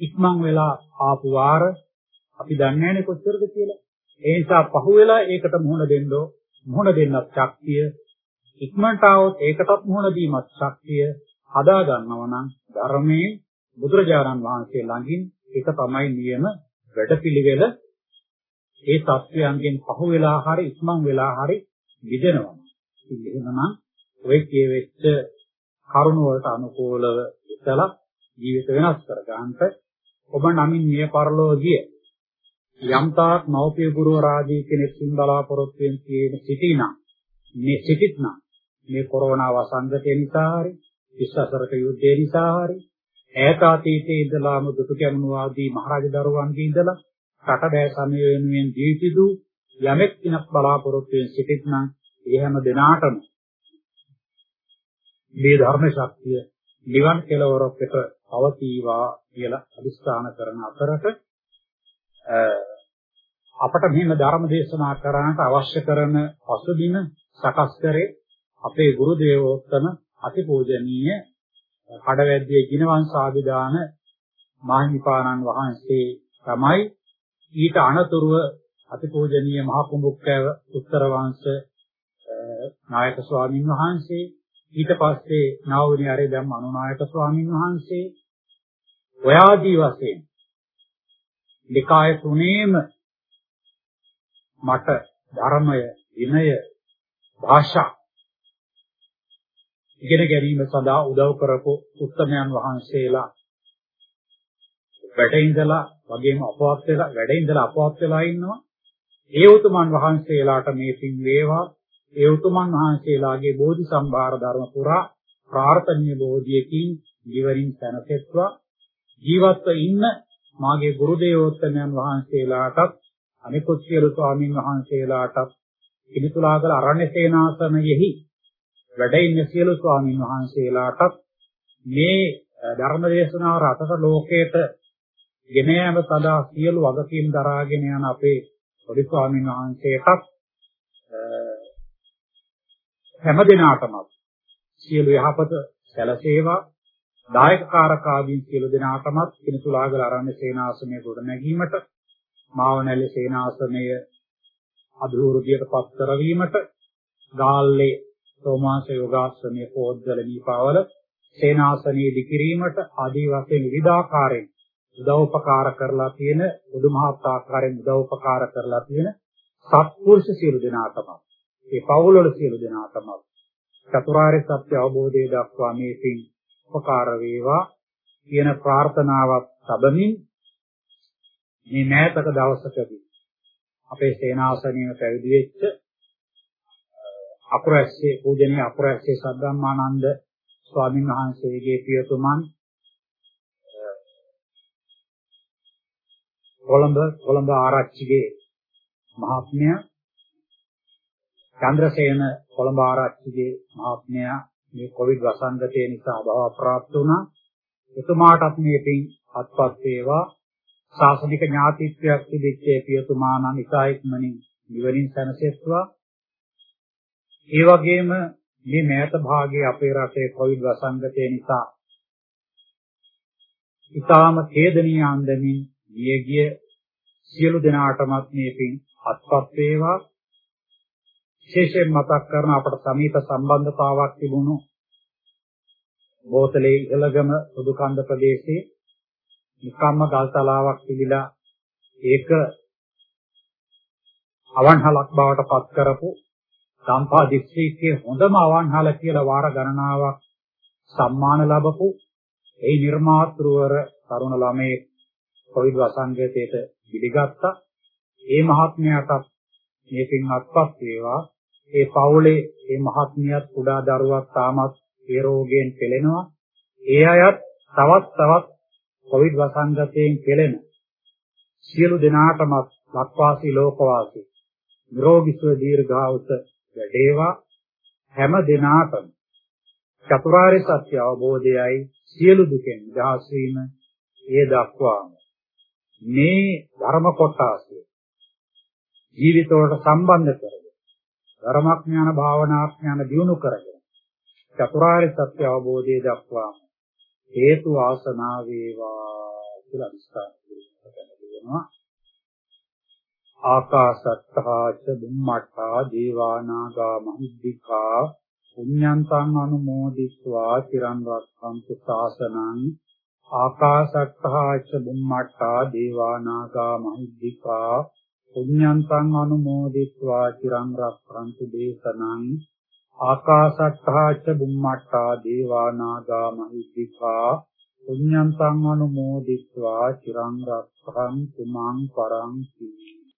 ඉක්මන් වෙලා ආපු වාර අපි දන්නේ නැනේ කොච්චරද කියලා. ඒ නිසා පහු වෙලා ඒකට මුහුණ දෙන්නෝ මුහුණ දෙන්නත් ශක්තිය ඉක්මනට આવොත් ඒකටත් මුහුණ දීමත් ශක්තිය හදා ගන්නව නම් ධර්මයේ බුදුරජාණන් වහන්සේ ළඟින් ඒක තමයි නියම වැඩපිළිවෙල ඒ தත්වයන්ගෙන් පහු වෙලා හරි ඉක්මන් වෙලා හරි මිදෙනවා. ඉතින් එහෙමනම් ඔය කියවෙච්ච කරුණ වලට අනුකූලව ඉතලා ජීවිත වෙනස් කර ගන්නට ඔබ නමින් මිය පරලෝකීය යම්තාක් මෞපිය ගුරුවරාදී කෙනෙක් සින් බලාපොරොත්තු වෙන තියෙන සිටිනා මේ සිටිනා මේ කොරෝනා වසංගතය නිසා හරි විශ්වසරක යුද්ධය නිසා හරි ඈත අතීතයේ ඉඳලාම දුටු කැමුණු ආදී මහරජ දරුවන්ගේ ඉඳලා රට බෑ සමය වෙනුවෙන් ජීවිතදු යමෙක් කිනක් බලාපොරොත්තු වෙන සිටිනා ඒ හැම දිනාටම මේ ධර්ම ශක්තිය නිවන් කෙලවරකට පවතිවා කියලා අදිස්ථාන කරන අතරට අපට මෙහෙම ධර්ම දේශනා කරන්නට අවශ්‍ය කරන පසුබිම සකස් කරේ අපේ ගුරු දේවෝත්තම අතිපූජනීය කඩවැද්දේ ජිනවංශාභිදාන මාහිමිපාණන් වහන්සේ තමයි ඊට අනතුරුව අතිපූජනීය මහ කුඹුක්කෑව උත්තර වංශ නායක ස්වාමින් වහන්සේ ඊට පස්සේ නාවුනි ආරේ ධම්ම අනුනායක ස්වාමින් වහන්සේ ඔයාදී වශයෙන් නිකාය තුනේම මට ධර්මය විනය භාෂා ඉගෙන ගැනීම සඳහා උදව් කරපු උත්තමයන් වහන්සේලා වැඩ ඉඳලා වගේම අපවත් වෙලා වැඩ ඉඳලා අපවත් වෙලා ඉන්නවා. ඒ උතුමන් වහන්සේලාට මේ පින් වේවා. ඒ උතුමන් වහන්සේලාගේ බෝධි සම්භාර ධර්ම පුරා ප්‍රාර්ථනීය බෝධියකින් ජීවරින් සැනසෙත්වා. ජීවත්ව ඉන්න මාගේ ගුරු දේවෝත්තමයන් වහන්සේලාටත් අනිකුත් සියලු ස්වාමින් වහන්සේලාටත් කිලිතුලාගල අරණ්‍ය සේනාසනයෙහි වැඩ ඉන්න සියලු ස්වාමින් වහන්සේලාටත් මේ ධර්ම දේශනාව රටක ලෝකයට ගෙන යාම සඳහා සියලු වගකීම් දරාගෙන යන අපේ පොඩි ස්වාමින් වහන්සේටත් හැම දිනාටම සියලු යහපත සැලසේවා. දායකකාරක ආදී සියලු දෙනාටමත් කිනසුලාගල ආරණ්‍ය සේනාසනය ගොඩ නැගීමට මාවනැල්ල සේනාසනය අභිවෘද්ධියට පත් කරවීමට ගාල්ලේ සෝමාස යෝගාශ්‍රමයේ පොද්දල දීපාවල සේනාසනයේ දිකිරීමට ආදී වශයෙන් විවිධාකාරයෙන් උදව්පකාර කරලා තියෙන බුදුමහත් ආකාරයෙන් උදව්පකාර කරලා තියෙන සත්පුරුෂ සියලු දෙනාටම ඒ පවුල්වල සියලු දෙනාටම චතුරාර්ය සත්‍ය අවබෝධය දක්වා මේ පින් උපකාර වේවා කියන ප්‍රාර්ථනාවක් සබමින් මේ මෑතක දවසකදී අපේ සේනාසනයේ පැවිදි වෙච්ච අකුරැස්සේ පූජනීය අකුරැස්සේ සද්ධම්මානන්ද ස්වාමීන් වහන්සේගේ පියතුමන් කොළඹ කොළඹ ආරච්චිගේ මහත්මයා චන්ද්‍රසේන කොළඹ ආරච්චිගේ මහත්මයා මේ කොවිඩ් වසංගතය නිසා අභාව ප්‍රාප්ත වුණා. එතුමාටත් මේ පින් අත්පත් වේවා. ශාසනික ඥාතිත්වයක් තිබෙච්ච පියතුමා නම් ඉකායික්මනින් නිවනින් සැනසෙත්වා. ඒ වගේම මේ මෑත භාගයේ අපේ රටේ කොවිඩ් වසංගතය නිසා ඊටාම ඛේදනීය අන්දමින් ගියගිය සියලු දෙනාටමත් මේ පින් අත්පත් වේවා විශේෂයෙන් මතක් කරන අපට සමීප සම්බන්ධතාවක් තිබුණු බෝතලේ ඉහළගම සුදුකන්ද ප්‍රදේශයේ නිකම්ම ගල්තලාවක් තිබිලා ඒක අවන්හලක් බවට පත් කරපු සම්පා දිස්ත්‍රික්කයේ හොඳම අවන්හල කියලා වාර ගණනාවක් සම්මාන ලැබපු ඒ නිර්මාතෘවර තරුණ ළමයේ කොවිඩ් වසංගතයට පිළිගත්තා. ඒ මහත්මයාට මේකෙන් අත්පත් වේවා. ඒ පවුලේ ඒ මහත්මියත් කුඩා දරුවක් තාමත් ඒ රෝගයෙන් පෙළෙනවා. ඒ අයත් තවත් තවත් කොවිඩ් වසංගතයෙන් පෙළෙන සියලු දෙනාටම ලක්වාසී ලෝකවාසී නිරෝගී සුව දීර්ඝායුෂ වැඩේවා හැම දිනාටම චතුරාර්ය සත්‍ය අවබෝධයයි සියලු දුකෙන් නිදහස් වීම ඒ දක්වාම මේ ධර්ම කොටාසය ජීවිතවලට සම්බන්ධ කරගෙන ධර්මඥාන භාවනාඥාන දියුණු කරගෙන චතුරාර්ය සත්‍ය අවබෝධය දක්වා හේතු ආසනා වේවා කියලා අනිස්ථාන කියනවා ආකාසත්තා ච බුම්මඨා දේවානාගා මහිද්దికා පුඤ්ඤන්තං අනුමෝදිත්වා චිරන් රක්ඛන්තු සාසනං. ආකාසත්තා ච බුම්මඨා දේවානාගා මහිද්దికා පුඤ්ඤන්තං අනුමෝදිත්වා චිරං රක්ඛන්තු දේශනං ආකාශත්තා ච බුම්මට්ටා දේවා නාග මහිද්దికා පුඤ්ඤන්තං අනුමෝදිත්වා චිරං රක්ඛන්තු මං පරං සී